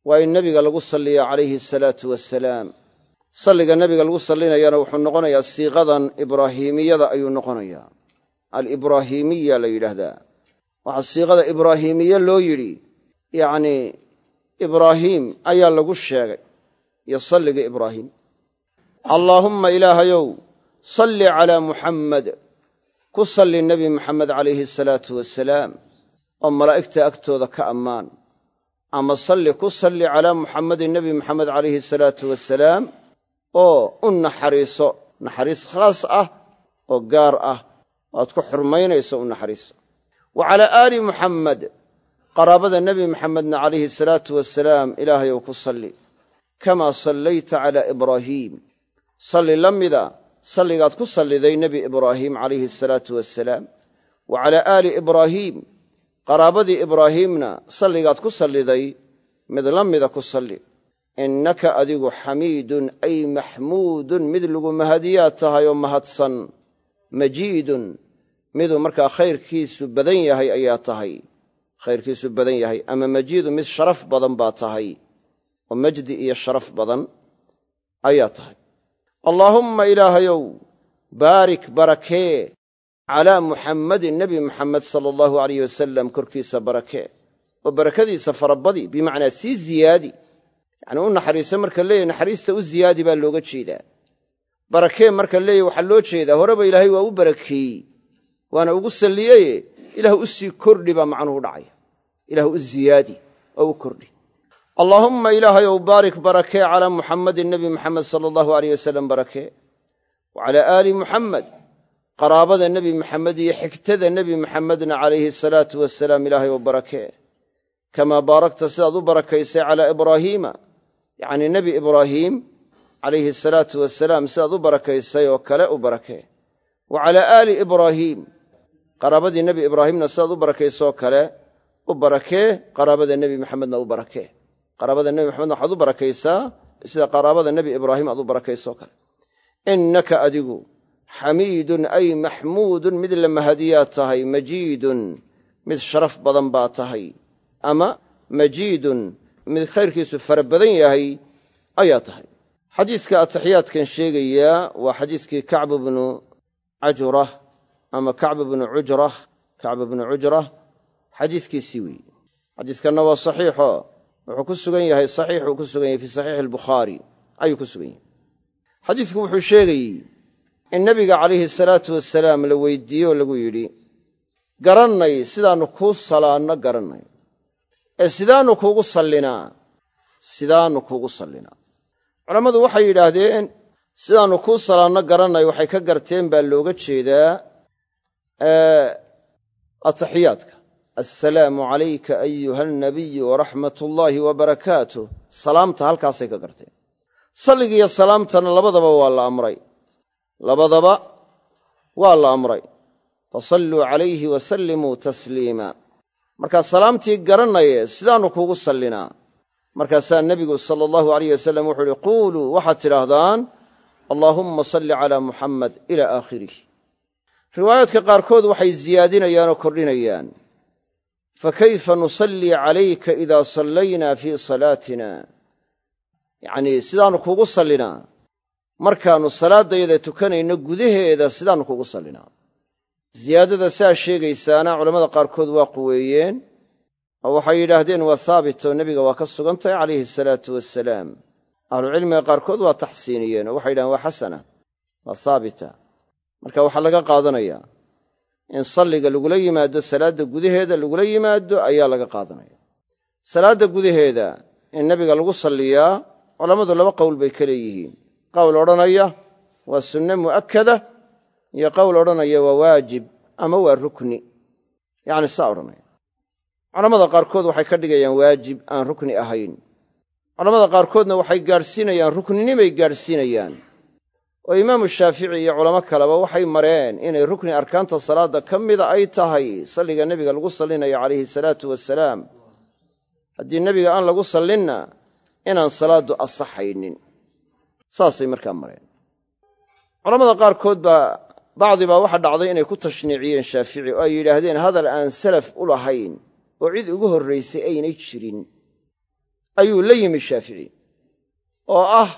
waa in nebiga lagu salliya calayhi asalaatu wasalaam salliga nebiga lagu sallinayana wuxuu noqonayaa siiqadan ibraahiimiyada ayuu noqonayaa alibraahiimiya la yidhaahdaa. Waxaa siiqada ibraahiimiye loo yidhi yacnii ibraahiim ayaa lagu sheegay iyo salliga ibraahiim allaahumma ilaahayow salli calaa muxammed ku salli nebi muxamed calayhi asalaatu wasalaam oo malaa'igta agtooda ka ammaan. Ama salli ku salli calaa muxammadin nebi muxamed calayhi asalaatu wasalaam oo u naxariiso naxariis khaas ah oo gaar ah oo aad ku xurmaynayso u naxariiso. Wa calaa aali muxammed qaraabada nebi muxamedna calayhi asalaatu wasalaam ilaahayow ku salli. Kamaa sallayta calaa ibraahiim salli la mida salligaad ku salliday nebi ibraahiim calayhi asalaatu wasalaam wa calaa aali ibraahiim qaraabadii ibraahiimna salligaad ku salliday mid la mida ku salli. Innaka adigu xamiidun ay maxmuudun mid lagu mahadiyaad tahay oo mahadsan majiidun miduu markaa khayrkiisu badan yahay ayaa tahay. Khayrkiisu badan yahay ama majiidu mid sharaf badan baa tahay oo majdi iyo sharaf badan ayaa tahay allaahumma ilaahayow baarik barakee calaa muxammadin nebi muxammed sala allahu alayh wasalam korkiisa barakee oo barakadiisa farabadi bimacnaa sii ziyaadi. Yacnii u naxariiso marka leeyahy naxariista u ziyaadi baa looga jeedaa. Barakee marka leeyahy waxaa loo jeedaa horeba ilaahay waa u barakeeyey waana ugu salliyeye. Ilaah u sii kordhi baa macnuhu dhacaya. Ilaah u ziyaadi oo u kordhi allaahumma ilaahayow baarik barakee calaa muxammadin nebi muxamed sala allahu aleyh wasalam barakee wa calaa aali muxammed qaraabada nebi muxamed iyo xigtada nebi muxamedna calayhi asalaatu wasalaam ilaahayow barakee kamaa baarakta sidaad u barakaysay calaa ibraahiima yacnii nebi ibraahiim calayhi asalaatu wasalaam sidaad u barakaysay oo kale u barakee wa calaa aali ibraahiim qaraabadii nebi ibraahimna sidaad u barakaysoo kale u barakee qaraabada nebi maxamedna u barakee qaraabada nebi maxamedna waxaad u barakaysaa sida qaraabada nebi ibraahim aad u barakaysoo kale. Innaka adigu xamiidun ay maxmuudun mid la mahadiyaad tahay majiidun mid sharaf badan baa tahay ama majiidun mid khayrkiisu fara badan yahay ayaa tahay. Xadiiska atixiyaadkan sheegayaa waa xadiiskii kacbu bnu cajurah ama kacbu bnu cujrah kacbu bnu cujrah xadiiskiisii weeye. Xadiiskanna waa saxiixo wuxuu ku sugan yahay saxiixuu ku sugan yahay fii saxiixi albukhaari. Ayuu ku sugan yahay. Xadiisku wuxuu sheegayey in nabiga calayhi salaatu wasalaam la weydiiye oo lagu yidhi garannay sidaannu kuu salaanno garannay. Ee sidaannu kuugu sallinaa sidaannu kuugu sallinaa. Culammadu waxay yidhaahdeen sidaannu kuu salaanno garannay waxay ka garteen baa looga jeedaa ataxiyaadka assalaamu calayka ayuha alnabiyu waraxmat ullaahi wabarakaatuh salaamta halkaasay ka garteen salligiiyo salaamtana labadaba waa la amray. Labadaba waa la amray. Fasalluu calayhi wasallimuu tasliima. Markaa salaamtii garannaye sidaannu kuugu sallinaa. Markaasaa nebigu sala allahu alayh wasalam wuxuu uhi quuluu waxaad tidhaahdaan allaahumma salli calaa muxammad ilaa aakhirih riwaayaadka qaarkood waxay siyaadinayaan oo kordhinayaan fakayfa nusallii calayka idaa sallaynaa fii salaatina yacnii sidaannu kuugu sallinaa markaannu salaaddayada tukanayno gudaheeda sidaannu kuugu sallinaa ziyaadada saa sheegaysaana culammada qaarkood waa quweeyeen oo waxay yidhaahdeen waa haabit oo nebiga waa ka sugan tahay calayhi asalaatu wasalaam ahlucilmiga qaarkood waa taxsiiniyeen oo waxay yidhahdeen waa xasana waa haabita marka waxaa laga qaadanayaa in salliga lagula yimaado salaadda gudaheeda lagula yimaado ayaa laga qaadanaya. Salaadda gudaheeda in nebiga lagu salliyaa culammadu laba qowl bay ka leeyihiin. Qowl odhanaya waa sunne mu'akkada iyo qowl odhanaya waa waajib ama waa rukni. Yacni saa odhanaya. Culammada qaarkood waxay ka dhigayaan waajib aan rukni ahayn. Culammada qaarkoodna waxay gaadhsiinayaan rukninimay gaadhsiinayaan oo imaamu shaafici iyo culamo kaleba waxay mareen inay rukni arkaanta salaadda ka mida ay tahay salliga nebiga lagu sallinayo calayhi salaatu wasalaam haddii nebiga aan lagu sallinna inaan salaaddu asaxaynin. Saasay markaa mareen. Culamada qaarkood baa bacdi baa waxa dhacday inay ku tashniiciyeen shaafici oo ay yidhaahdeen hadal aan salaf u lahayn oo cid ugu horraysay aynay jirin. Ayuu la yimi shaafici oo ah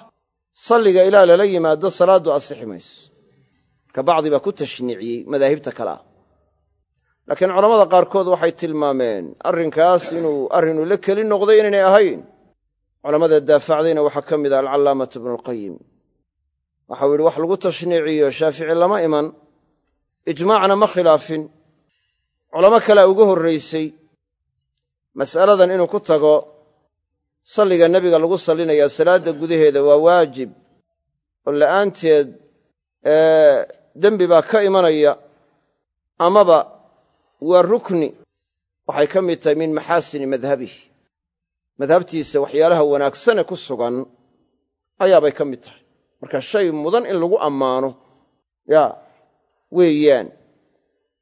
salliga ilaa lala yimaado salaaddu asixi mayso. Marka bacdi baa ku tashniiciyey madaahibta kale ah. Laakiin culammada qaarkood waxay tilmaameen arrinkaas inuu arrinuu la keli noqday inaynay ahayn. Culammada daafacdayna waxaa ka mid ah alcallaamatu ibnualqayim waxau yidhi wax lagu tashniiciyo shaafici lama iman ijmaacna ma khilaafin. Culamo kalea ugu horraysay mas'aladan inuu ku tago salliga nebiga lagu sallinayaa salaadda gudaheeda waa waajib. Oo la'aanteed dembi baa ka imanaya amaba waa rukni. Waxay ka mid tahay min maxaasini madhabih madhabtiisa waxyaalaha wanaagsane ku sugan ayaabay ka mid tahay. Marka shay mudan in lagu ammaano yaa weeyaan.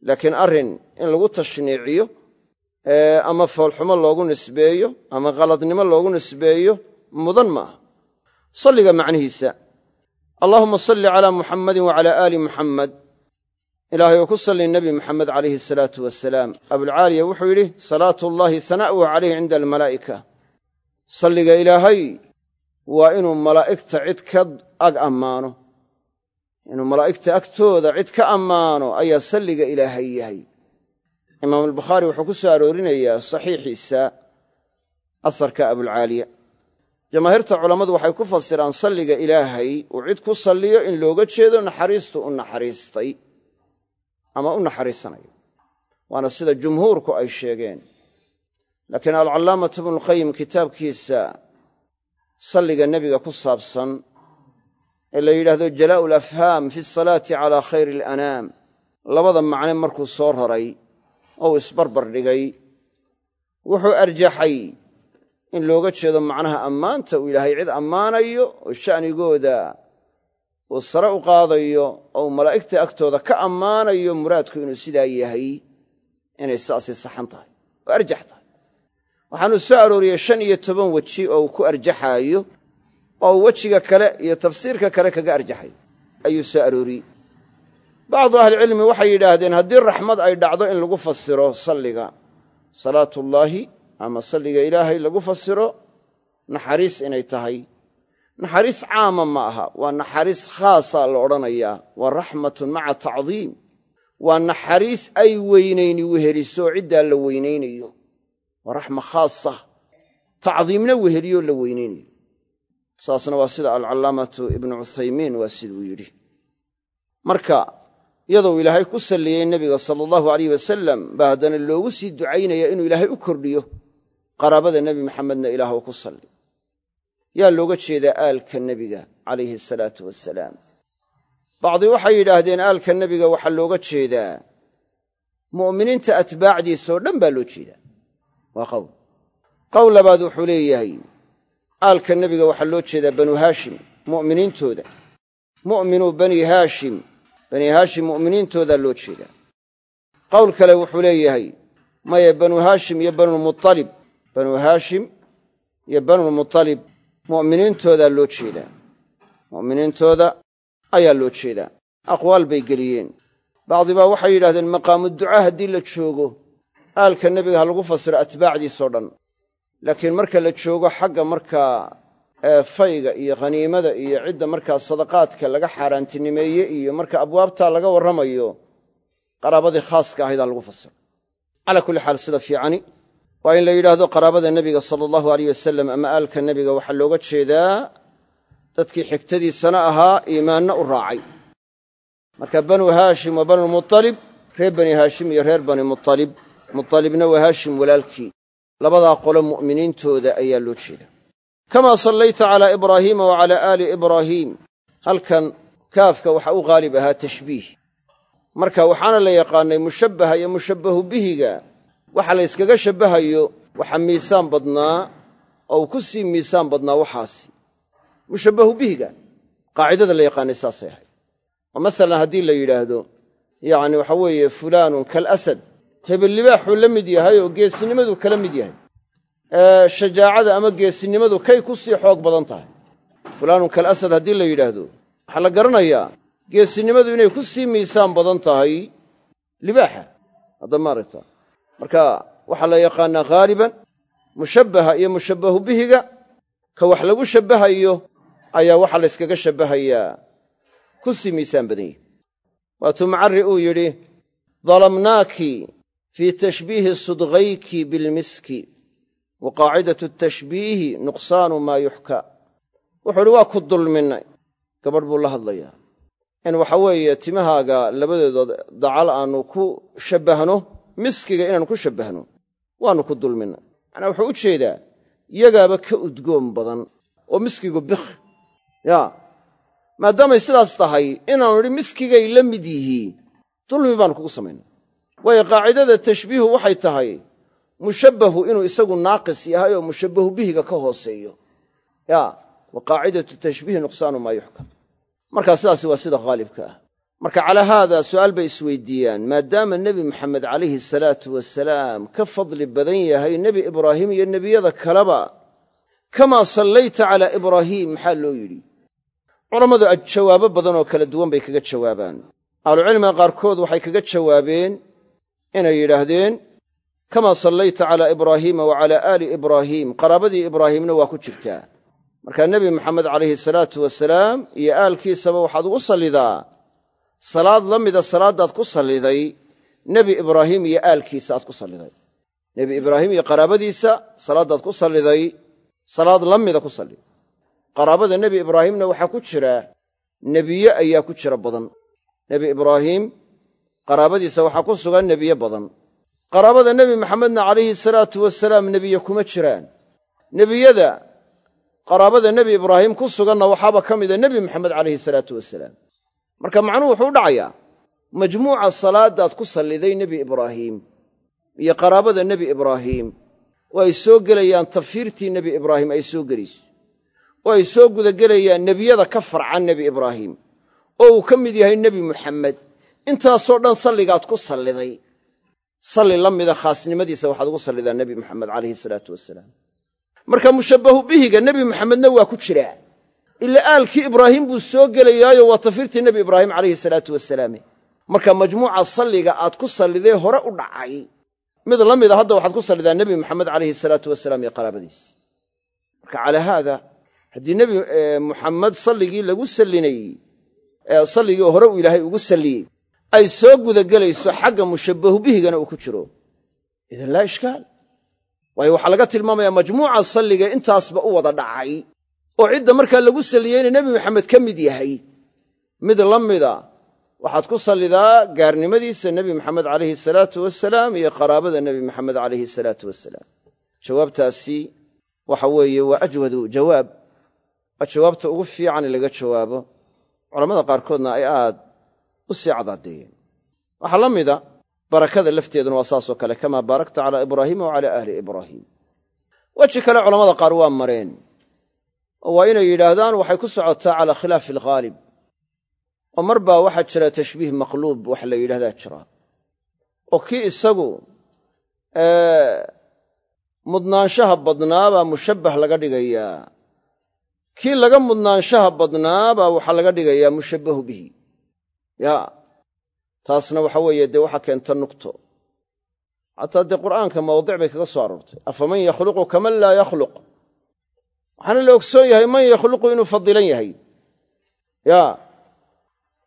Laakiin arrin in lagu tashniiciyo ama foolxumo loogu nisbeeyo ama khaladnimo loogu nisbeeyo mudan ma aha. Salliga macnihiisa allaahuma salli calaa muxammadin wacalaa aali muxammad ilaahay oo ku salli nebi muxamed calayhi asalaatu wasalaam abulcaaliya wuxuu yidhi salaatu llaahi hanaa'uhu calayhi cinda almalaa'ika. Salliga ilaahay waa inuu malaa'igta cid ka ag ammaano. Inuu malaa'igta agtooda cid ka ammaano ayaa salliga ilaahay yahay imaamulbukhaari wuxuu ku soo aroorinayaa saxiixiisa asarka abulcaaliya. Jamaahiirta culammadu waxay ku fasiraan salliga ilaahay uu cid ku salliyo in looga jeedo naxariistu u naxariistay ama u naxariisanayo. Waana sida jumhuurku ay sheegeen. Laakiin alcallaamatu ibnulqayim kitaabkiisa salliga nebiga ku saabsan ee la yidhaahdo jalaa'u alafhaam fi asalaati calaa khayri alanaam labada macne markuu soo raray oo uu isbarbar dhigay wuxuu arjaxay in looga jeedo macnaha ammaanta uu ilaahay cid ammaanayo oo sha'nigooda uu sare u qaadayo oo malaa'igta agtooda ka ammaanayo muraadku inuu sidaa yahay inay saasay saxan tahay oo arjax tahay. Waxaanuu soo arooriyey shan iyo toban weji oo uu ku arjaxaayo oo uu wejiga kale iyo tafsiirka kale kaga arjaxayo ayuu soo arooriyey bacdu ahlicilmi waxay yidhaahdeen haddii raxmad ay dhacdo in lagu fasiro salliga salaatullaahi ama salliga ilaahay lagu fasiro naxariis inay tahay naxariis caama ma aha waa naxariis khaasaa la odhanayaa waa raxmatun maca tacdiim waa naxariis ay weynayni weheliso ciddaa la weynaynayo waa raxma khaasa tacdiimna weheliyoo la weynaynayo saasna waa sida alcallaamatu ibnu cuthaymiin waa siduu yidhi marka iyadou ilaahay ku salliyey nebiga sala allahu alayh wasalam baa haddana loogu sii ducaynaya inuu ilaahay u kordhiyo qaraabada nebi maxamedna ilaah u ku salli yaa looga jeedaa aalka nebiga calayhi asalaatu wasalaam bacdi waxay yidhaahdeen aalka nebiga waxaa looga jeedaa mu'miniinta atbaacdiisoo dhan baa loo jeedaa. Waa qowl qowl labaad wuxuu leeyahay aalka nebiga waxaa loo jeedaa banu haashim mu'miniintooda. Mu'minuu bani haashim bani haashim mu'miniintoodaa loo jeedaa. Qowl kale wuxuu leeyahay maya banu haashim iyo banulmualib banu haashim iyo banulmutalib mu'miniintoodaa loo jeedaa. Mu'miniintooda ayaa loo jeedaa. Aqwaal bay geliyeen. Bacdibaa waxay yidhahdeen maqaamu ducaa haddii la joogo aalka nebiga ha lagu fasiro atbaacdiisoo dhan. Laakiin marka la joogo xagga markaa fayga iyo khaniimada iyo cidda markaa sadaqaadka laga xaaraantinimeeye iyo marka abwaabtaa laga warramayo qaraabadii khaaska ahayd ha lagu fasiro calaa kulli xaal sida fiicani waa in la yidhaahdo qaraabada nebiga sala allahu aleyh wasalam ama aalka nebiga waxaa looga jeedaa dadkii xigtadiisana ahaa iimaanna u raacay. Marka banu haashim wa banulmutalib reer bani haashim iyo reer bani mutalib mutalibna waa haashim walaalkii. Labadaa qolo mu'miniintooda ayaa loo jeeda kamaa sallayta calaa ibraahiima wa calaa aali ibraahiim halkan kaafka waxa u qaalib ahaa tashbiih marka waxaana la yaqaannay mushabbaha iyo mushabbahu bihiga waxa la yskaga shabbahayo waxa miisaan badnaa oo ku sii miisaan badnaa waxaasi mushabbahu bihiga qaacidada la yaqaanay saasay ahayd oo masalan haddii la yidhaahdo yacni waxa weeye fulaanun kalasad hebel libaaxuu la mid yahay oo geesinimaduu kala mid yahay shajaacada ama geesinimadu kay ku sii xoog badan tahay. Fulaanun kalasad haddii la yidhaahdo waxaa la garanayaa geesinimadu inay ku sii miisaan badan tahay libaaxa. Hadda maaragta marka waxaa la yaqaannaa haaliban mushabbaha iyo mushabbahu bihiga ka wax lagu shabbahayo ayaa waxa la yskaga shabbahayaa ku sii miisaan badan yahi waatuu macari uu yidhi dalamnaaki fii tashbiihi sudghayki bilmiski wa qaacidatu tashbiihi nuqsaanu maa yuxkaa wuxuu idhi waa ku dulminnay. Gabadh buu la hadlayaa. In waxa weeye timahaaga labadeedood dacal aannu ku shabbahno miskiga inaannu ku shabbahno waannu ku dulminnay. Macnaa wuxuu u jeedaa yagaaba ka udgoon badan oo miskigu bikh. Yaa maadaamay sidaas tahay inaannu idhi miskigay la mid yihiin dulmi baannu kugu samaynay waayo qaacidada tashbiihu waxay tahay mushabbahu inuu isagu naaqis yahay oo mushabbahu bihiga ka hooseeyo. Yaa wa qaacidatu tashbiihi nuqsaanu maa yuxkam. Markaa sidaasi waa sida khaalibka ah. Marka calaa haada su'aal bay isweydiiyaan maadaama nebi maxamed calayhi salaatu wasalaam ka fadli badan yahay nebi ibraahim iyo nebiyada kaleba kamaa sallayta calaa ibraahiim maxaa loo yidhi? Culammadu jawaabo badan oo kala duwan bay kaga jawaabaan. Ahlucilmiga qaarkood waxay kaga jawaabeen inay yidhaahdeen kamaa sallayta calaa ibraahiima wa calaa aali ibraahiim qaraabadii ibraahiimna waa ku jirtaa markaa nebi maxamed calayhi salaatu wasalaam iyo aalkiisaba waxaad ugu sallidaa salaad la mida salaaddaad ku salliday nebi ibraahim iyo aalkiisa aad ku salliday nebi ibraahim iyo qaraabadiisa salaaddaad ku salliday salaad la mida ku salli qaraabada nebi ibraahimna waxaa ku jira nebiye ayaa ku jira badan nebi ibraahim qaraabadiisa waxaa ku sugan nebiye badan qaraabada nebi maxamedna calayhi salaatu wasalaam nebiye kuma jiraan. Nebiyada qaraabada nebi ibraahim ku suganna waxaaba ka mida nebi maxamed calayhi salaatu wasalaam marka macnuhu wuxuu u dhacayaa majmuuca salaadaad ku salliday nebi ibraahiim iyo qaraabada nebi ibraahiim oo ay soo gelayaan tafiirtii nebi ibraahim ay soo gelayso. Oo ay soo gudagelayaan nebiyada ka farcan nebi ibraahim. Oo uu ka mid yahay nebi muxammed intaasoo dhan salligaad ku salliday salli la mida khaasnimadiisa waxaad ugu sallidaa nebi muxamed calayhi salaatu wasalaam marka mushabbahu bihiga nebi muxamedna waa ku jiraa. Ila aalkii ibraahim buu soo gelayaayo waa tafiirtii nebi ibraahim calayhi salaatu wasalaame marka majmuuca salliga aad ku salliday hore u dhacay. Mid la mida hadda waxaad ku sallidaa nebi moxamed calayhi salaatu wasalaam iyo qaraabadiis. Marka calaa haada haddii nebi muxamed salligii lagu sallinayey ee salligii hore uu ilaahay ugu salliyey ay soo gudagelayso xagga mushabbahu bihigana uu ku jiro. Idan laa ishkaal. Waayo waxaa laga tilmaamayaa majmuuca salliga intaasba u wada dhacay oo cidda markaa lagu salliyeyna nebi maxamed ka mid yahay. Mid la mida waxaad ku sallidaa gaarnimadiisa nebi maxamed calayhi salaatu wasalaam iyo qaraabada nebi maxamed calayhi salaatu wasalaam jawaabtaasi waxa weeye waa ajwadu jawaab. Waa jawaabta ugu fiican in laga jawaabo. Culammada qaarkoodna ay aad u sii cadaadeeyeen waxaa la mida barakada lafteeduna waa saasoo kale kamaa baarakta calaa ibraahiima wa cala ahli ibraahiim. Weji kale culammada qaar waa mareen. Oo waa inay yidhaahdaan waxay ku socotaa calaa khilaafi alghaalib oo mar baa waxaa jira tashbiih maqluub wax la yidhahdaa jira. Oo kii isagu mudnaanshaha badnaabaa mushabbah laga dhigayaa. Kii laga mudnaanshaha badnaabaa waxaa laga dhigayaa mushabbahu bihi ya taasna waxa weeye dee waxaa keenta nugto. Xataa dee qur'aanka mawdic bay kaga soo aroortay. Afaman yakhluqu kaman laa yakhluq. Waxaana la ogsoon yahay man yakhluqu inuu fadilan yahay. Ya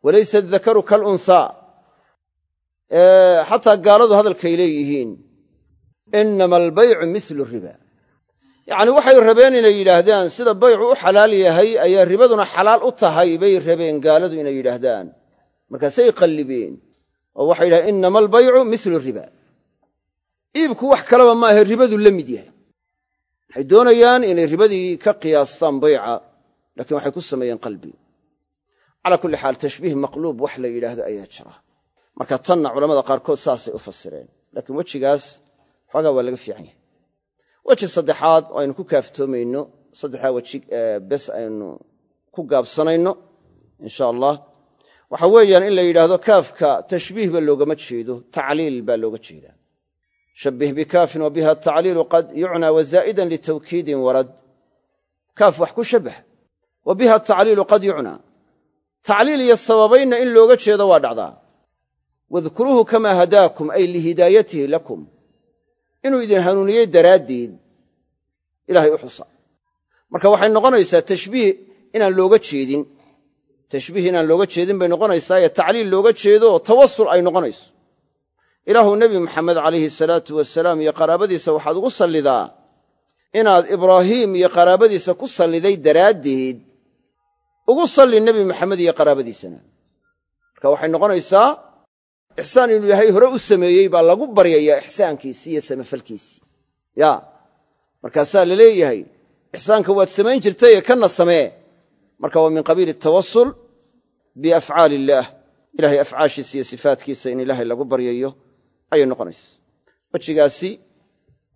walaysa adakaru kalunhaa xataa gaaladu hadalkay leeyihiin inama albaycu milu riba. Yacni waxay rabeen inay yidhaahdaan sida baycu u xalaal yahay ayaa ribaduna xalaal u tahay bay rabeen gaaladu inay yidhaahdaan markaasay qallibeen oo waxay yidhahdeen inama albaycu milu riba. Iibku wax kalaba maahe ribadu la mid yahay. Waxay doonayaan inay ribadii ka qiyaastaan bayca laakiin waxay ku sameeyeen qalbi. Calaa kulli xaal tashbiih maqluub wax la yidhaahdo ayaa jira. Marka tanna culamada qaarkood saasay u fasireen laakiin wejigaas xoogaa waa laga fiican yahay. Weji saddexaad oo aynu ku kaaftoomayno saddexdaa weji bes aynu ku gaabsanayno insha allah waxa weeyaan in la yidhaahdo kaafka tashbiihba loogama jeedo tacliil baa looga jeedaa shabbih bikaafin wa biha tacliilu qad yucnaa wazaa'idan litawkiidin warad. Kaaf wax ku shabbah wa biha tacliilu qad yucnaa tacliil iyo sababaynna in looga jeedo waa dhacdaa wadkuruuhu kamaa hadaakum ay lihidaayatihi lakum. Inuu idin hanuuniyey daraaddeed ilaahay u xusa. Marka waxay noqonaysaa tashbiih inaan looga jeedin tashbiih inaan looga jeedin bay noqonaysaa ee tacliil looga jeedo tawasul ay noqonayso. Ilaahu nebi maxamed calayhi salaatu wasalaam iyo qaraabadiisa waxaad ugu sallidaa inaad ibraahiim iyo qaraabadiisa ku salliday daraaddeed ugu salli nebi maxamed iyo qaraabadiisana. Marka waxay noqonaysaa ixsaan inuu ilaahay hore u sameeyey baa lagu baryayaa ixsaankiisii iyo samafalkiisii ya markaasaa la leeyahay ixsaanka waad samayn jirtayee kana samee marka waa min qabiili tawasul biafcaali illaah ilahay afcaashiisa iyo sifaatkiisa in ilaahay lagu baryayo ayay noqonaysa wejigaasi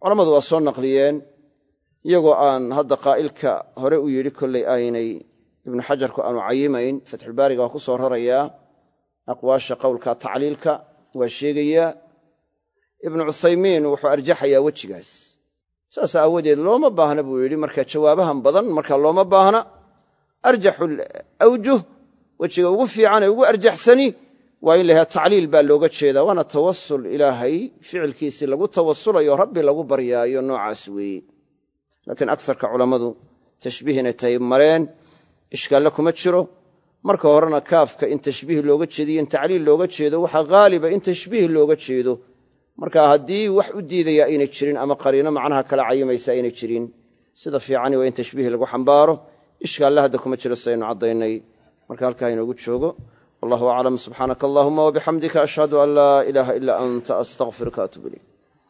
culammadu waa soo naqliyeen iyagoo aan hadda qaa'ilka hore u yidhi kollay aynay ibnu xajarku aanu cayimayn. Fatxulbaariga waa ku soo rarayaa aqwaasha qowlka tacliilka waa sheegayaa. Ibnu cuthaymiin wuxuu arjaxayaa wejigaas. Saas aawadeed looma baahna buu yidhi marka jawaabahan badan marka looma baahna arjaxu awjuh wejiga ugu fiicanee ugu arjaxsani waa in layaha tacliil baa looga jeedaa waana tawasul ilaahay ficilkiisii lagu tawasulayo rabbi lagu baryaayo noocaas weeye. Laakiin agsarka culammadu tashbiih inay tahay mareen ishkaalle kuma jiro. Marka horena kaafka in tashbiih looga jeediyo in tacliil looga jeedo waxaa haaliba in tashbiih looga jeedo. Marka haddii wax u diidaya aynay jirin ama qariino macnaha kala cayimaysa aynay jirin sida fiicani waa in tashbiih lagu xambaaro ishkaalle hadda kuma jiro sidaynu caddaynay. Marka halkaa inoogu joogo wallahu aclam subxaanaka allahuma wabixamdika ashhadu an laa ilaaha ilaa anta astaqfiruka atuub ilayk